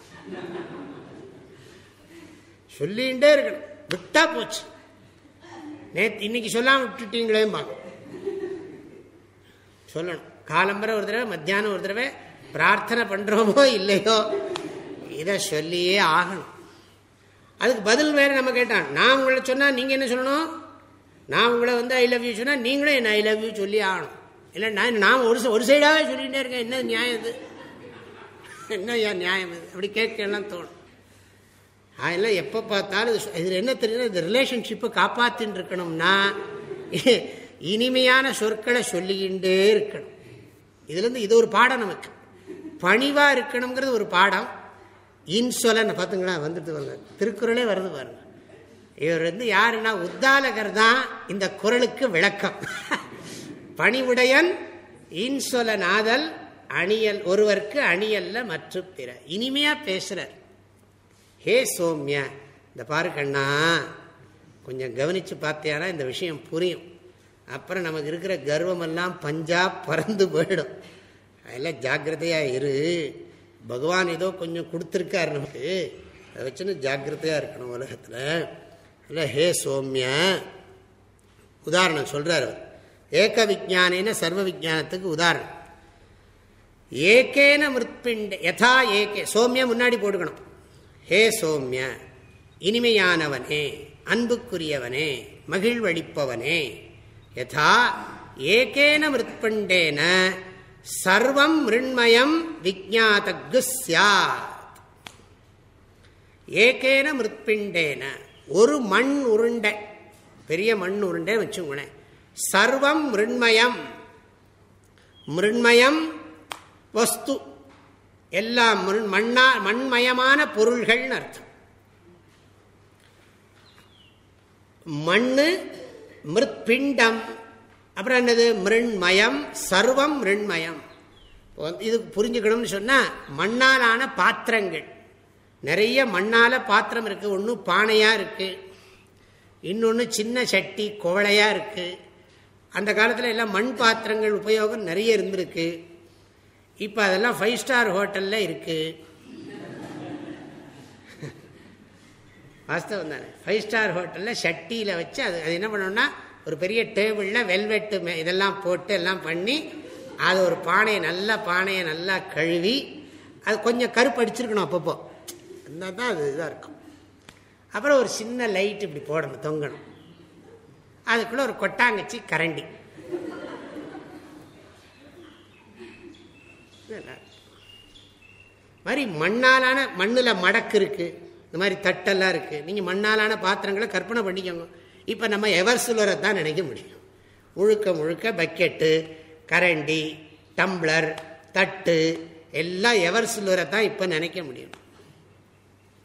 சொல்லிகிட்டே இருக்கணும். விட்டா போச்சு. நேற்று இன்னைக்கு சொல்லாமல் விட்டுட்டீங்களேம்பாங்க சொல்லணும். காலம்பரை ஒரு தடவை மத்தியானம் ஒரு தடவை பிரார்த்தனை பண்ணுறோமோ இல்லையோ இதை சொல்லியே ஆகணும். அதுக்கு பதில் வேற நம்ம கேட்டான். நான் உங்களை சொன்னால் நீங்கள் என்ன சொல்லணும்? நான் உங்களை வந்து ஐ லவ் யூ சொன்னால் நீங்களும் என்ன ஐ லவ் யூ சொல்லி ஆகணும். இல்லை நான் நான் ஒரு ஒரு சைடாகவே சொல்லிகிட்டே இருக்கேன். என்ன நியாயம் இது? என்ன ஏன் நியாயம் இது? அப்படி கேட்கலாம் தோணும். அதெல்லாம் எப்போ பார்த்தாலும் இதில் என்ன தெரியுது இந்த ரிலேஷன்ஷிப்பை காப்பாற்றின்னு இருக்கணும்னா (laughs) இனிமையான சொற்களை சொல்லிக்கிட்டே இருக்கணும். இதுலேருந்து இது ஒரு பாடம் நமக்கு. பணிவாக இருக்கணுங்கிறது ஒரு பாடம். இன்சொலன்னு பார்த்துங்களா வந்துட்டு வாங்க திருக்குறளே வருது பாருங்க. இவர் வந்து யாருன்னா உத்தாலகர் தான் இந்த குரலுக்கு விளக்கம். பணிவுடையன் இன்சொல நாதல் அணியல் ஒருவருக்கு அணியல்ல மற்ற பிற. இனிமையா பேசுறார். ஹே சோம்யா இந்த பாரு கண்ணா கொஞ்சம் கவனிச்சு பார்த்தியானா இந்த விஷயம் புரியும். அப்புறம் நமக்கு இருக்கிற கர்வமெல்லாம் பஞ்சா பறந்து போயிடும். அதெல்லாம் ஜாக்கிரதையா இரு. பகவான் ஏதோ கொஞ்சம் கொடுத்துருக்காரு நமக்கு. அதை வச்சுன்னு ஜாக்கிரதையாக இருக்கணும் உலகத்தில். இல்லை ஹே சோம்ய. உதாரணம் சொல்கிறார் அவர். ஏக விஜானின சர்வ விஜானத்துக்கு உதாரணம். ஏகேன மிருத்பிண்ட யதா ஏகே சோமிய முன்னாடி போட்டுக்கணும். ஹே சோம்ய இனிமையானவனே அன்புக்குரியவனே மகிழ்வழிப்பவனே யதா ஏகேன மிருத்பிண்டேன சர்வம் மிருண்மயம் விஜாத்தகு சாத் ஏகேன மிருத்பிண்டேன ஒரு மண் உருண்டை பெரிய மண் உருண்டை வச்சுக்கோங்களேன் சர்வம் மிருண்மயம். மிருண்மயம் வஸ்து. எல்லாம் மண்ணா மண்மயமான பொருள்கள்னு அர்த்தம். மண்ணு மிருத்பிண்டம். அப்புறம் என்னது? மிருண்மயம் சர்வம் மிருண்மயம். இது புரிஞ்சுக்கணும்னு சொன்னால் மண்ணாலான பாத்திரங்கள். நிறைய மண்ணால் பாத்திரம் இருக்குது ஒன்று பானையாக இருக்குது இன்னொன்று சின்ன சட்டி குவளையாக இருக்குது அந்த காலத்தில் எல்லாம் மண் பாத்திரங்கள் உபயோகம் நிறைய இருந்திருக்கு. இப்போ அதெல்லாம் ஃபைவ் ஸ்டார் ஹோட்டலில் இருக்குது வாஸ்தவம் தானே. ஃபைவ் ஸ்டார் ஹோட்டலில் சட்டியில் வச்சு அது அது என்ன பண்ணோம்னா ஒரு பெரிய டேபிளில் வெல்வெட்டு இதெல்லாம் போட்டு எல்லாம் பண்ணி அது ஒரு பானையை நல்லா பானையை நல்லா கழுவி அது கொஞ்சம் கருப்பு அடிச்சிருக்கணும் அப்பப்போ. இருந்தால் தான் அது இதாக இருக்கும். அப்புறம் ஒரு சின்ன லைட் இப்படி போடணும் தொங்கணும். அதுக்குள்ளே ஒரு கொட்டாங்கச்சி கரண்டி. மாதிரி மண்ணாலான மண்ணில் மடக்கு இருக்குது இந்த மாதிரி தட்டெல்லாம் இருக்குது நீங்கள் மண்ணாலான பாத்திரங்களை கற்பனை பண்ணிக்கோங்க. இப்போ நம்ம எவர் சில்வரை தான் நினைக்க முடியும். முழுக்க முழுக்க பக்கெட்டு கரண்டி டம்ளர் தட்டு எல்லாம் எவர் சில்வரை தான் இப்போ நினைக்க முடியும்.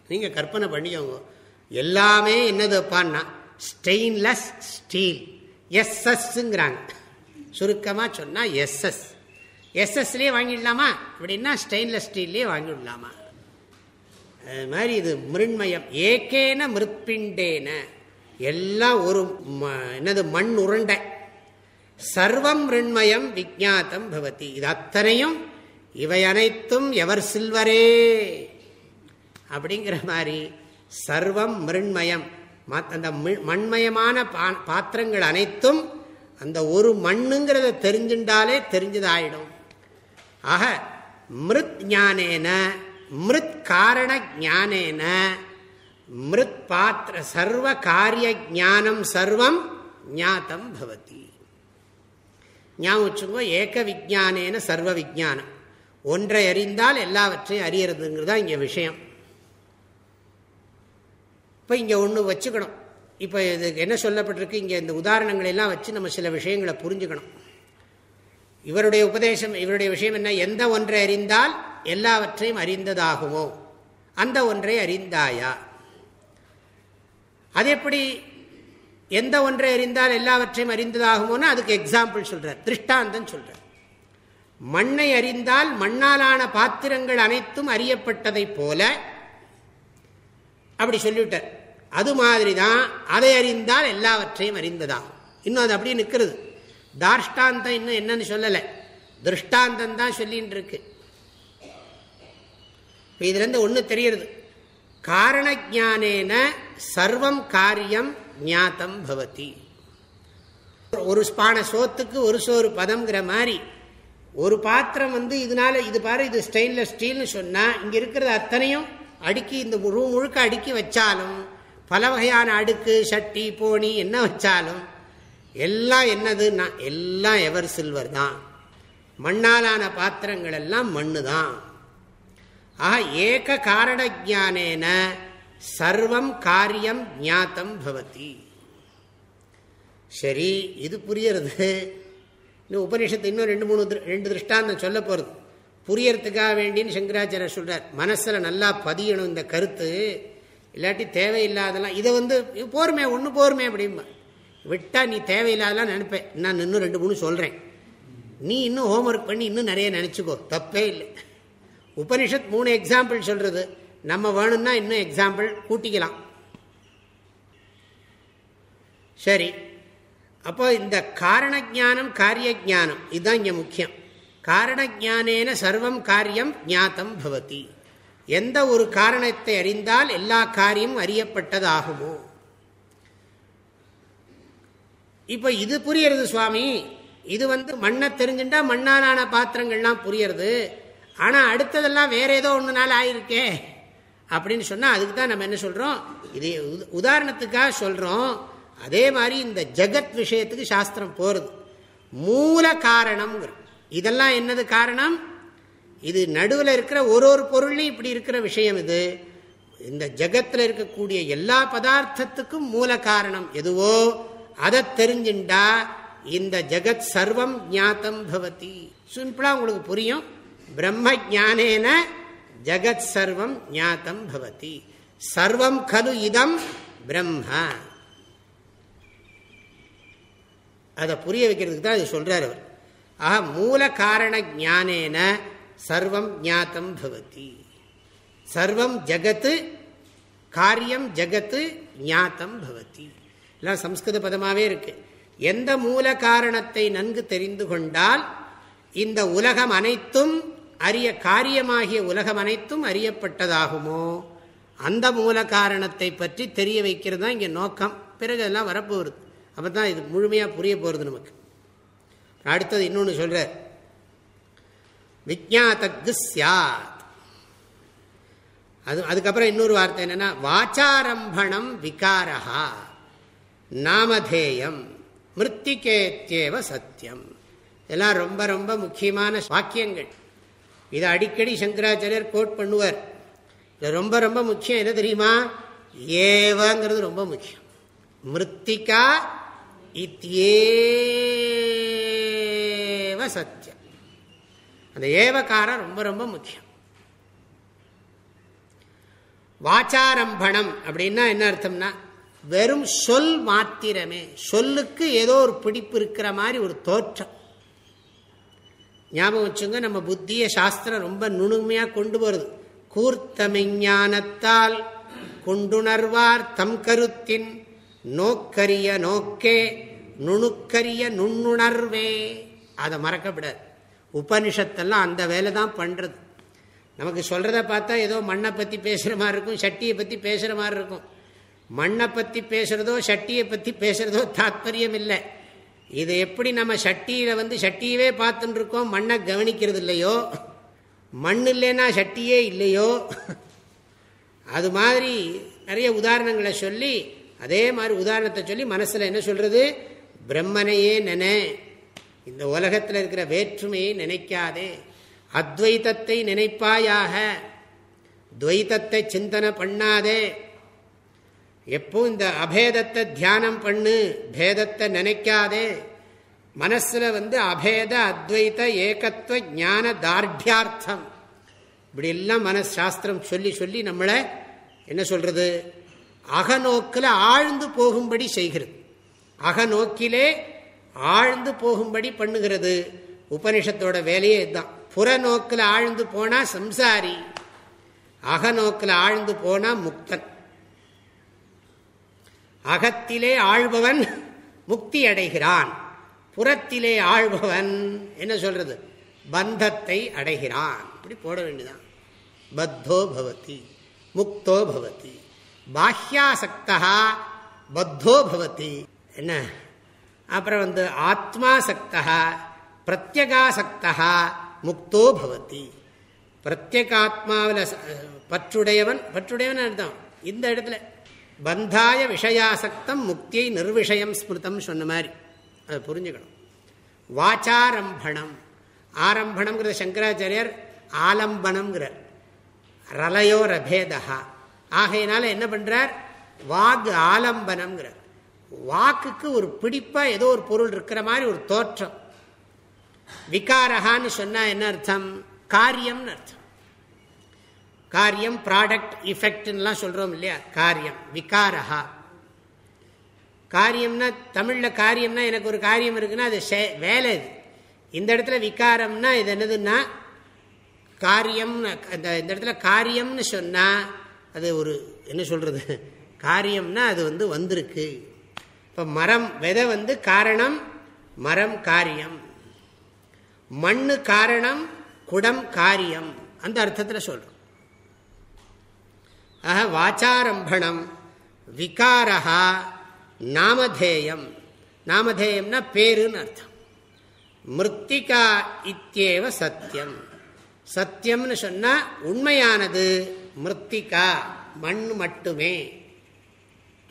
நீங்கள் கற்பனை பண்ணிக்கோங்க. எல்லாமே என்னது வைப்பான்னா ஸ்டெயின்லெஸ் ஸ்டீல் எஸ்எஸ்ங்கிறாங்க சுருக்கமாக சொன்னால் எஸ்எஸ் எஸ்எஸ்லேயே வாங்கிடலாமா? அப்படின்னா ஸ்டெயின்லெஸ் ஸ்டீல்லே வாங்கிடலாமா? அது மாதிரி இது மிருண்மயம். ஏகேன மிருத்பிண்டேன எல்லாம் ஒரு என்னது மண் உருண்டை. சர்வம் மிருண்மயம் விஜாத்தம் பவதி. இது அத்தனையும் இவை அனைத்தும் எவர் சில்வரே? அப்படிங்கிற மாதிரி சர்வம் மிருண்மயம். அந்த மண்மயமான பாத்திரங்கள் அனைத்தும் அந்த ஒரு மண்ணுங்கிறத தெரிஞ்சுட்டாலே தெரிஞ்சதாயிடும். ஆக மிருத் ஞானேன மிருத் காரண ஞானேன மிருத் பாத்திர சர்வ காரிய ஜானம் சர்வம் ஞாத்தம் பவதி. ஞாபகம் வச்சுக்கோ ஏக விஜானேன சர்வ விஜானம். ஒன்றை அறிந்தால் எல்லாவற்றையும் அறியறதுங்கிறதா இங்கே விஷயம். இப்போ இங்கே ஒன்று வச்சுக்கணும். இப்போ இதுக்கு என்ன சொல்லப்பட்டிருக்கு? இங்கே இந்த உதாரணங்களை எல்லாம் வச்சு நம்ம சில விஷயங்களை புரிஞ்சுக்கணும். இவருடைய உபதேசம் இவருடைய விஷயம் என்ன? எந்த ஒன்றை அறிந்தால் எல்லாவற்றையும் அறிந்ததாகுமோ? அந்த ஒன்றை அறிந்தாயா? அது எப்படி? எந்த ஒன்றை அறிந்தால் எல்லாவற்றையும் அறிந்ததாகுமோன்னு அதுக்கு எக்ஸாம்பிள் சொல்கிறார் திருஷ்டாந்தம் சொல்கிறார் மண்ணை அறிந்தால் மண்ணாலான பாத்திரங்கள் அனைத்தும் அறியப்பட்டதை போல அப்படி சொல்லிவிட்டார். அது மாதிரி தான் அதை அறிந்தால் எல்லாவற்றையும் அறிந்ததாகும். இன்னும் அது அப்படியே நிற்கிறது. தாஷ்டாந்தம் இன்னும் என்னன்னு சொல்லலை. திருஷ்டாந்தம் தான் சொல்லின்னு இருக்கு. இதுலேருந்து ஒன்று தெரியுது காரண ஜானேன சர்வம் காரியம் ஞாத்தம் பவதி. ஒரு ஸ்பான சோத்துக்கு ஒரு சோறு பதம்ங்கிற மாதிரி ஒரு பாத்திரம் வந்து இதனால இது பாரு இது ஸ்டெயின்லெஸ் ஸ்டீல்னு சொன்னால் இங்கே இருக்கிறது அத்தனையும் அடுக்கி இந்த ரூம் முழுக்க அடுக்கி வச்சாலும் பல வகையான அடுக்கு சட்டி போனி என்ன வச்சாலும் எல்லாம் என்னதுன்னா எல்லாம் எவர் சில்வர் தான். மண்ணாலான பாத்திரங்கள் எல்லாம் மண்ணு தான். ஆக ஏக காரண ஜானேன சர்வம் காரியம் ஞாத்தம் பவதி. சரி இது புரியறது. இன்னும் உபநிஷத்து இன்னும் ரெண்டு மூணு ரெண்டு திருஷ்டாந்தம் சொல்ல போகிறது புரியறதுக்காக வேண்டின்னு சங்கராச்சாரியர் சொல்கிறார் மனசில் நல்லா பதியணும் இந்த கருத்து. இல்லாட்டி தேவையில்லாதெல்லாம் இதை வந்து போருமே ஒன்று போருமே அப்படிம்பா. விட்டால் நீ தேவையில்லாதெல்லாம் நினைப்பேன் நான் இன்னும் ரெண்டு மூணு சொல்கிறேன் நீ இன்னும் ஹோம்ஒர்க் பண்ணி இன்னும் நிறைய நினச்சிக்கோ. தப்பே இல்லை. உபனிஷத் மூணு எக்ஸாம்பிள் சொல்கிறது நம்ம வேணும்னா இன்னும் எக்ஸாம்பிள் கூட்டிக்கலாம். சரி. அப்போ இந்த காரண ஜானம் காரிய ஜானம் இதுதான் இங்கே முக்கியம். காரணஜானேன சர்வம் காரியம் ஞாத்தம் பவதி. எந்த ஒரு காரணத்தை அறிந்தால் எல்லா காரியமும் அறியப்பட்டதாகுமோ. இப்போ இது புரியறது சுவாமி. இது வந்து மண்ணை தெரிஞ்சுட்டா மண்ணாலான பாத்திரங்கள்லாம் புரியறது. ஆனால் அடுத்ததெல்லாம் வேற ஏதோ ஒன்று நாள் ஆயிருக்கே. அப்படின்னு சொன்னால் அதுக்கு தான் நம்ம என்ன சொல்கிறோம் இது உதாரணத்துக்காக சொல்கிறோம் அதே மாதிரி இந்த ஜெகத் விஷயத்துக்கு சாஸ்திரம் போகிறது மூல காரணம் இதெல்லாம் என்னது காரணம்? இது நடுவில் இருக்கிற ஒரு ஒரு பொருள்லையும் இப்படி இருக்கிற விஷயம் இது. இந்த ஜகத்தில் இருக்கக்கூடிய எல்லா பதார்த்தத்துக்கும் மூல காரணம் எதுவோ? அதை தெரிஞ்சுண்டா இந்த ஜெகத் சர்வம் ஞாத்தம் பவதி. சிம்பிளா உங்களுக்கு புரியும். பிரம்ம ஜானேன ஜகத் சர்வம் ஞாத்தம் பவதி. சர்வம் கலு இதம் பிரம்ம. அதை புரிய வைக்கிறதுக்கு தான் இது சொல்றார் அவர். ஆக மூல காரண ஜானேன சர்வம் ஜாத்தம் பவதி. சர்வம் ஜகத்து காரியம் ஜகத்து ஞாத்தம் பவதி. எல்லாம் சம்ஸ்கிருத பதமாகவே இருக்கு. எந்த மூல காரணத்தை நன்கு தெரிந்து கொண்டால் இந்த உலகம் அனைத்தும் அறிய காரியமாகிய உலகம் அனைத்தும் அறியப்பட்டதாகுமோ? அந்த மூல காரணத்தை பற்றி தெரிய வைக்கிறது தான் இங்கே நோக்கம். பிறகு அதெல்லாம் வரப்போகுது. அப்போ தான் இது முழுமையாக புரிய போகிறது நமக்கு. அடுத்தது இன்னொன்று சொல்கிறார் விஜாத்தக்கு சாத். அது அதுக்கப்புறம் இன்னொரு வார்த்தை என்னன்னா வாச்சாரம்பணம் விகாரா நாமதேயம் மிருத்திகேத்தியேவ சத்தியம் இதெல்லாம் ரொம்ப ரொம்ப முக்கியமான வாக்கியங்கள். இதை அடிக்கடி சங்கராச்சாரியர் கோட் பண்ணுவார். இது ரொம்ப ரொம்ப முக்கியம். என்ன தெரியுமா? ஏவங்கிறது ரொம்ப முக்கியம். மிருத்திகா இத்தியே சத்தியம். அந்த ஏவகாரம் ரொம்ப ரொம்ப முக்கியம். வாச்சாரம்பணம் அப்படின்னா என்ன அர்த்தம்னா வெறும் சொல் மாத்திரமே சொல்லுக்கு ஏதோ ஒரு பிடிப்பு இருக்கிற மாதிரி ஒரு தோற்றம். ஞாபகம் வச்சுங்க நம்ம புத்திய சாஸ்திரம் ரொம்ப நுணுமையாக கொண்டு வருது. கூர்த்தமிஞானத்தால் கொண்டுணர்வார் தம் கருத்தின் நோக்கரிய நோக்கே நுணுக்கரிய நுண்ணுணர்வே. அதை மறக்கப்படாது. உபனிஷத்தெல்லாம் அந்த வேலை தான் பண்ணுறது நமக்கு சொல்கிறத பார்த்தா ஏதோ மண்ணை பற்றி பேசுகிற மாதிரி இருக்கும் சட்டியை பற்றி பேசுகிற மாதிரி இருக்கும். மண்ணை பற்றி பேசுகிறதோ சட்டியை பற்றி பேசுகிறதோ தாத்பரியம் இல்லை. இது எப்படி நம்ம சட்டியில் வந்து சட்டியவே பார்த்துட்டுருக்கோம் மண்ணை கவனிக்கிறது இல்லையோ? மண் இல்லைன்னா சட்டியே இல்லையோ? அது மாதிரி நிறைய உதாரணங்களை சொல்லி அதே மாதிரி உதாரணத்தை சொல்லி மனசில் என்ன சொல்கிறது பிரம்மனையே நினை. இந்த உலகத்தில் இருக்கிற வேற்றுமையை நினைக்காதே. அத்வைத்தத்தை நினைப்பாயாக. துவைத்தத்தை சிந்தனை பண்ணாதே. எப்போ இந்த அபேதத்தை தியானம் பண்ணு பேதத்தை நினைக்காதே. மனசில் வந்து அபேத அத்வைத ஏகத்துவ ஞான தார்டியார்த்தம். இப்படி எல்லாம் மனசாஸ்திரம் சொல்லி சொல்லி நம்மளை என்ன சொல்றது? அகநோக்கில் ஆழ்ந்து போகும்படி செய்கிறது. அகநோக்கிலே ஆழ்ந்து போகும்படி பண்ணுகிறது. உபனிஷத்தோட வேலையே இதுதான். புறநோக்கில் ஆழ்ந்து போனால் சம்சாரி அகநோக்கில் ஆழ்ந்து போனால் முக்தன். அகத்திலே ஆழ்பவன் முக்தி அடைகிறான். புறத்திலே ஆழ்பவன் என்ன சொல்றது? பந்தத்தை அடைகிறான். இப்படி போட வேண்டியதான் பத்தோ பவதி முக்தோ பவதி. பாஹ்யாசக்தா பத்தோ பவதி. என்ன? அப்புறம் வந்து ஆத்மா சக்தா பிரத்யகாசக்தா முக்தோ பவதி. பிரத்யேகாத்மாவில் பற்றுடையவன் பற்றுடையவன் அர்த்தம். இந்த இடத்துல பந்தாய விஷயாசக்தம் முக்தியை நிர்விஷயம் ஸ்மிருதம் சொன்ன மாதிரி. அதை புரிஞ்சுக்கணும். வாச்சாரம்பணம். ஆரம்பணம்ங்கிறத சங்கராச்சாரியர் ஆலம்பனம்ங்கிறார். ரலையோ ரபேதா ஆகையினால என்ன பண்றார்? வாக் ஆலம்பனம்ங்கிறார். வாக்குக்கு ஒரு பிடிப்பா ஏதோ ஒரு பொருள் இருக்கிற மாதிரி ஒரு தோற்றம். விகாரஹான்னு சொன்னா என்ன அர்த்தம்? காரியம்னு அர்த்தம். காரியம் ப்ராடக்ட் இஃபெக்ட்லாம் சொல்றோம் இல்லையா? காரியம் விகாரஹா. காரியம்னா தமிழ்ல காரியம்னா எனக்கு ஒரு காரியம் இருக்குன்னா அது வேலை இது இந்த இடத்துல விகாரம்னா இது என்னதுன்னா காரியம் அந்த இந்த இடத்துல காரியம்னு சொன்னா அது ஒரு என்ன சொல்றது? காரியம்னா அது வந்து வந்திருக்கு. இப்போ மரம் விதை வந்து காரணம் மரம் காரியம். மண்ணு காரணம் குடம் காரியம். அந்த அர்த்தத்தில் சொல்றோம். ஆக வாச்சாரம்பணம் விகாரா நாமதேயம். நாமதேயம்னா பேருன்னு அர்த்தம். மிருத்திகா இத்தியேவ சத்தியம் சத்தியம்னு சொன்னா உண்மையானது மிருத்திகா மண் மட்டுமே.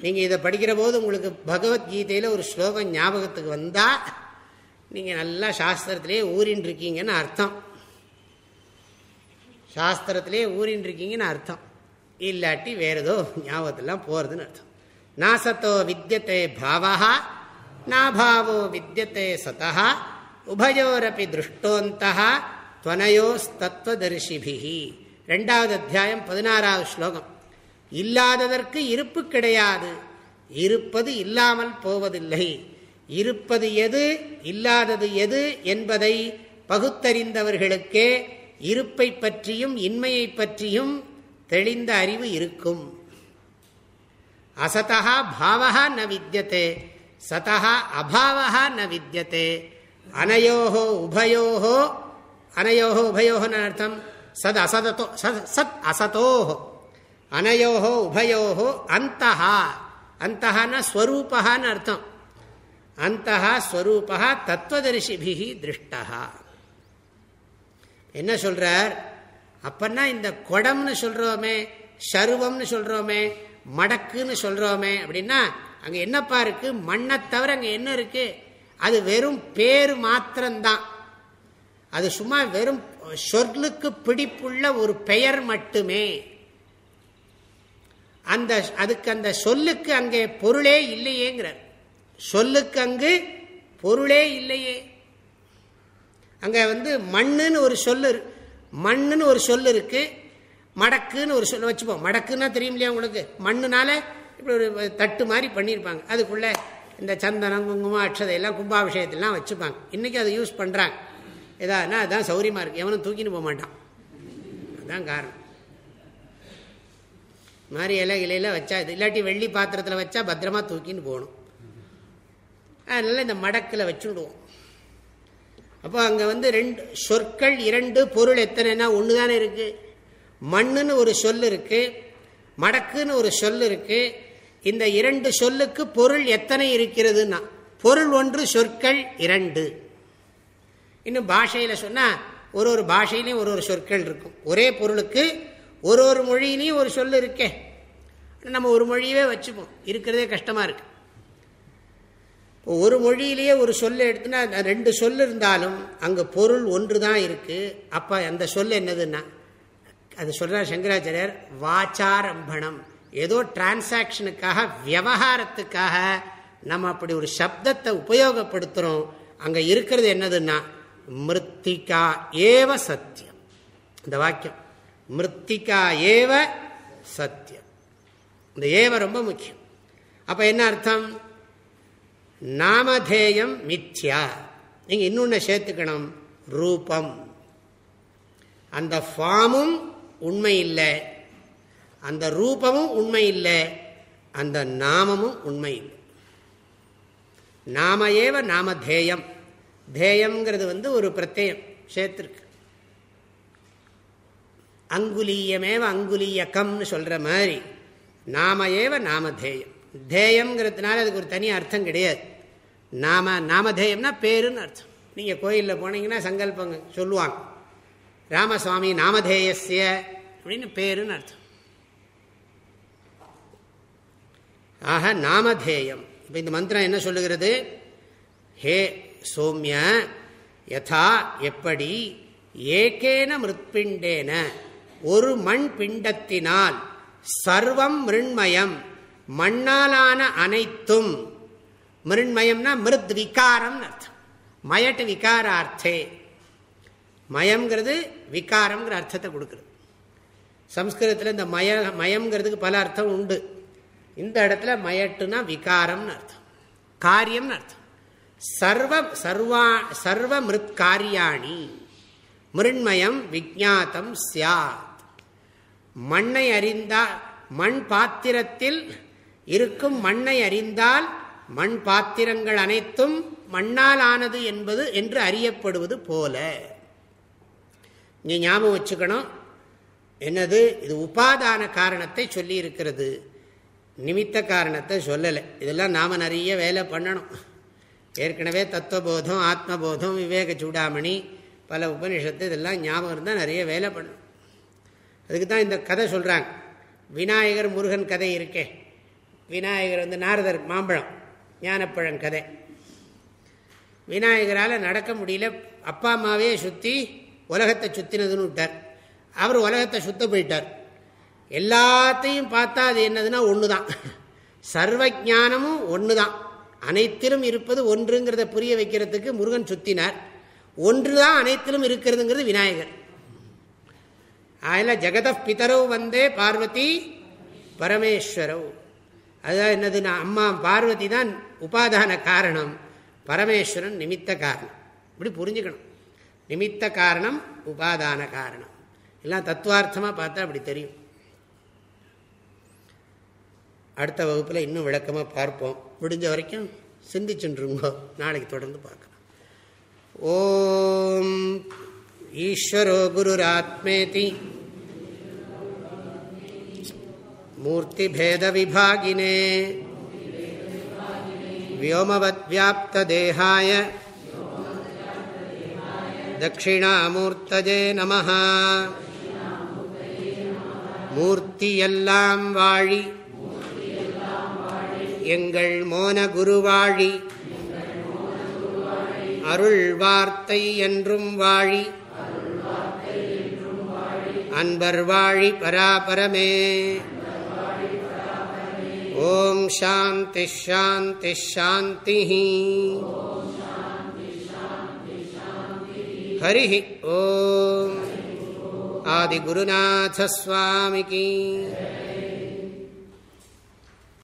நீங்கள் இதை படிக்கிற போது உங்களுக்கு பகவத்கீதையில் ஒரு ஸ்லோகம் ஞாபகத்துக்கு வந்தால் நீங்கள் நல்லா சாஸ்திரத்திலே ஊறின் இருக்கீங்கன்னு அர்த்தம். சாஸ்திரத்திலே ஊறின் இருக்கீங்கன்னு அர்த்தம். இல்லாட்டி வேறு ஏதோ ஞாபகத்திலாம் போகிறதுன்னு அர்த்தம் நாசத்தோ வித்தியத்தை பாவா நாபாவோ வித்தியத்தை சதா உபயோரப்பி திருஷ்டோந்தா துவனயோஸ்தத்வதர்ஷிபிகி ரெண்டாவது அத்தியாயம் பதினாறாவது ஸ்லோகம் இல்லாததற்கு இருப்பு கிடையாது. இருப்பது இல்லாமல் போவதில்லை. இருப்பது எது இல்லாதது எது என்பதை பகுத்தறிந்தவர்களுக்கே இருப்பை பற்றியும் இன்மையை பற்றியும் தெளிந்த அறிவு இருக்கும். அசதா பாவகா ந வித்தியதே சதா அபாவகா ந வித்தியதே அனையோகோ உபயோகோ அனையோகோ உபயோகோன்னு அர்த்தம். சத் அசதோ சத் அசதோஹோ அனையோகோ உபயோகோ அந்தஹா. அந்தஹான ஸ்வரூபகான்னு அர்த்தம். அந்தஹா ஸ்வரூபா தத்துவதரிசிபிகி திருஷ்டா என்ன சொல்றார்? அப்பன்னா இந்த குடம்னு சொல்றோமே சருவம்னு சொல்றோமே மடக்குன்னு சொல்றோமே அப்படின்னா அங்க என்னப்பா இருக்கு? மண்ணை தவிர அங்க என்ன இருக்கு? அது வெறும் பேரு மாத்திரம்தான். அது சும்மா வெறும் சொல்லுக்கு பிடிப்புள்ள ஒரு பெயர் மட்டுமே. அந்த அதுக்கு அந்த சொல்லுக்கு அங்கே பொருளே இல்லையேங்கிறார். சொல்லுக்கு அங்கு பொருளே இல்லையே. அங்க வந்து மண்ணுன்னு ஒரு சொல்லு மண்ணுன்னு ஒரு சொல் இருக்கு மடக்குன்னு ஒரு சொல்ல வச்சுப்போம். மடக்குன்னா தெரியும் இல்லையா உங்களுக்கு? மண்ணுனால இப்படி ஒரு தட்டு மாதிரி பண்ணியிருப்பாங்க. அதுக்குள்ள இந்த சந்தனம் குங்குமம் அக்ஷதை எல்லாம் கும்பாபிஷேகத்திலாம் வச்சுப்பாங்க. இன்னைக்கு அதை யூஸ் பண்ணுறாங்க ஏதாவதுனா அதுதான் சௌரியமாக இருக்கு. எவனும் தூக்கின்னு போக மாட்டான். அதுதான் காரணம். மாதிரி இலை இலையில வச்சா இது. இல்லாட்டி வெள்ளி பாத்திரத்தில் வச்சா பத்திரமா தூக்கின்னு போகணும். அதனால இந்த மடக்கில் வச்சுடுவோம். அப்போ அங்கே வந்து ரெண்டு சொற்கள் இரண்டு பொருள் எத்தனைன்னா ஒன்று தானே இருக்கு. மண்ணுன்னு ஒரு சொல் இருக்கு. மடக்குன்னு ஒரு சொல் இருக்கு. இந்த இரண்டு சொல்லுக்கு பொருள் எத்தனை இருக்கிறதுனா பொருள் ஒன்று சொற்கள் இரண்டு. இன்னும் பாஷையில் சொன்னால் ஒரு ஒரு பாஷையிலையும் ஒரு ஒரு சொற்கள் இருக்கும். ஒரே பொருளுக்கு ஒரு ஒரு மொழியிலையும் ஒரு சொல் இருக்கே. நம்ம ஒரு மொழியவே வச்சுப்போம். இருக்கிறதே கஷ்டமாக இருக்கு. இப்போ ஒரு மொழியிலேயே ஒரு சொல் எடுத்துனா ரெண்டு சொல் இருந்தாலும் அங்கே பொருள் ஒன்று தான் இருக்குது அப்போ அந்த சொல் என்னதுன்னா அது சொல்கிறார் சங்கராச்சாரியர் வாச்சாரம்பணம். ஏதோ டிரான்சாக்ஷனுக்காக விவகாரத்துக்காக நம்ம அப்படி ஒரு சப்தத்தை உபயோகப்படுத்துகிறோம் அங்கே இருக்கிறது என்னதுன்னா மிருத்திகா ஏவ சத்தியம். இந்த வாக்கியம். மிருத்திகா ஏவ சத்தியம் இந்த ஏவ ரொம்ப முக்கியம். அப்போ என்ன அர்த்தம்? நாமதேயம் மித்யா. நீங்கள் இன்னொன்று சேர்த்துக்கணும். ரூபம். அந்த ஃபார்மும் உண்மை இல்லை. அந்த ரூபமும் உண்மை இல்லை. அந்த நாமமும் உண்மை இல்லை. நாம ஏவ நாமதேயம். தேயம்ங்கிறது வந்து ஒரு பிரத்யம் சேர்த்திருக்கு அங்குலீயமேவ அங்குலீயக்கம்னு சொல்கிற மாதிரி. நாம ஏவ நாமதேயம் தேயம்ங்கிறதுனால அதுக்கு ஒரு தனி அர்த்தம் கிடையாது. நாம நாமதேயம்னா பேருன்னு அர்த்தம். நீங்கள் கோயிலில் போனீங்கன்னா சங்கல்பங்க சொல்லுவாங்க. ராமசுவாமி நாமதேயசிய அப்படின்னு பேருன்னு அர்த்தம். ஆக நாமதேயம். இப்போ இந்த மந்திரம் என்ன சொல்லுகிறது? ஹே சோம்ய யதா எப்படி ஏகேன மிருத்பிண்டேன? ஒரு மண் பிண்டத்தினால் சர்வம் மிருண்மயம் மண்ணாலான அனைத்தும். மிருண்மயம்னா மிருத் விகாரம் அர்த்தம். மயட்டு விகாரார்த்தே. மயம்ங்கிறது விகாரம்ங்கிற அர்த்தத்தை கொடுக்குறது சம்ஸ்கிருதத்தில் இந்த மய மயம்ங்கிறதுக்கு பல அர்த்தம் உண்டு. இந்த இடத்துல மயட்டுனா விகாரம்னு அர்த்தம். காரியம்னு அர்த்தம். சர்வ சர்வா சர்வ மிருத் காரியாணி மிருண்மயம் விஜாத்தம் சியாத் மண்ணை அறிந்தால் மண் பாத்திரத்தில் இருக்கும் மண்ணை அறிந்தால் மண் பாத்திரங்கள் அனைத்தும் மண்ணால் ஆனது என்பது என்று அறியப்படுவது போல. இங்கே ஞாபகம் வச்சுக்கணும். என்னது? இது உபாதான காரணத்தை சொல்லி இருக்கிறது நிமித்த காரணத்தை சொல்லலை. இதெல்லாம் நாம் நிறைய வேலை பண்ணணும். ஏற்கனவே தத்துவபோதம் ஆத்மபோதம் விவேக சூடாமணி பல உபனிஷத்து இதெல்லாம் ஞாபகம் இருந்தால் நிறைய வேலை பண்ணணும் அதுக்கு தான் இந்த கதை சொல்கிறாங்க விநாயகர் முருகன் கதை இருக்கே. விநாயகர் வந்து நாரதர் மாம்பழம் ஞானப்பழம் கதை. விநாயகரால் நடக்க முடியல. அப்பா அம்மாவே சுற்றி உலகத்தை சுற்றினதுன்னு விட்டார். அவர் உலகத்தை சுத்த போயிட்டார் எல்லாத்தையும் பார்த்தா அது என்னதுன்னா ஒன்று தான் சர்வ ஜானமும் ஒன்று தான் அனைத்திலும் இருப்பது ஒன்றுங்கிறத புரிய வைக்கிறதுக்கு முருகன் சுத்தினார். ஒன்று தான் அனைத்திலும் இருக்கிறதுங்கிறது விநாயகர். அதில் ஜெகத பிதரவு வந்தே பார்வதி பரமேஸ்வரவ் அதுதான் என்னதுன்னா அம்மா பார்வதி தான் உபாதான காரணம். பரமேஸ்வரன் நிமித்த காரணம். இப்படி புரிஞ்சுக்கணும். நிமித்த காரணம் உபாதான காரணம். எல்லாம் தத்துவார்த்தமாக பார்த்தா அப்படி தெரியும். அடுத்த வகுப்பில் இன்னும் விளக்கமாக பார்ப்போம். முடிஞ்ச வரைக்கும் சிந்திச்சுருங்கோ நாளைக்கு தொடர்ந்து பார்க்கலாம். ஓம் ஈஸ்வரோ குருராத்மேதி मूर्तिभेदविभागिने व्योमवद्व्याप्तदेहाय தட்சிணாமூர்த்தஜே நம மூர்த்தியெல்லாம் வாழி எங்கள் மோன குருவாழி அருள் வார்த்தை என்றும் வாழி அன்பர் வாழி பராபரமே ஓம் சாந்தி ஷாந்தி ஷாந்தி ஹரி ஓம் ஆதிகுருநாசஸ்வாமிக்கு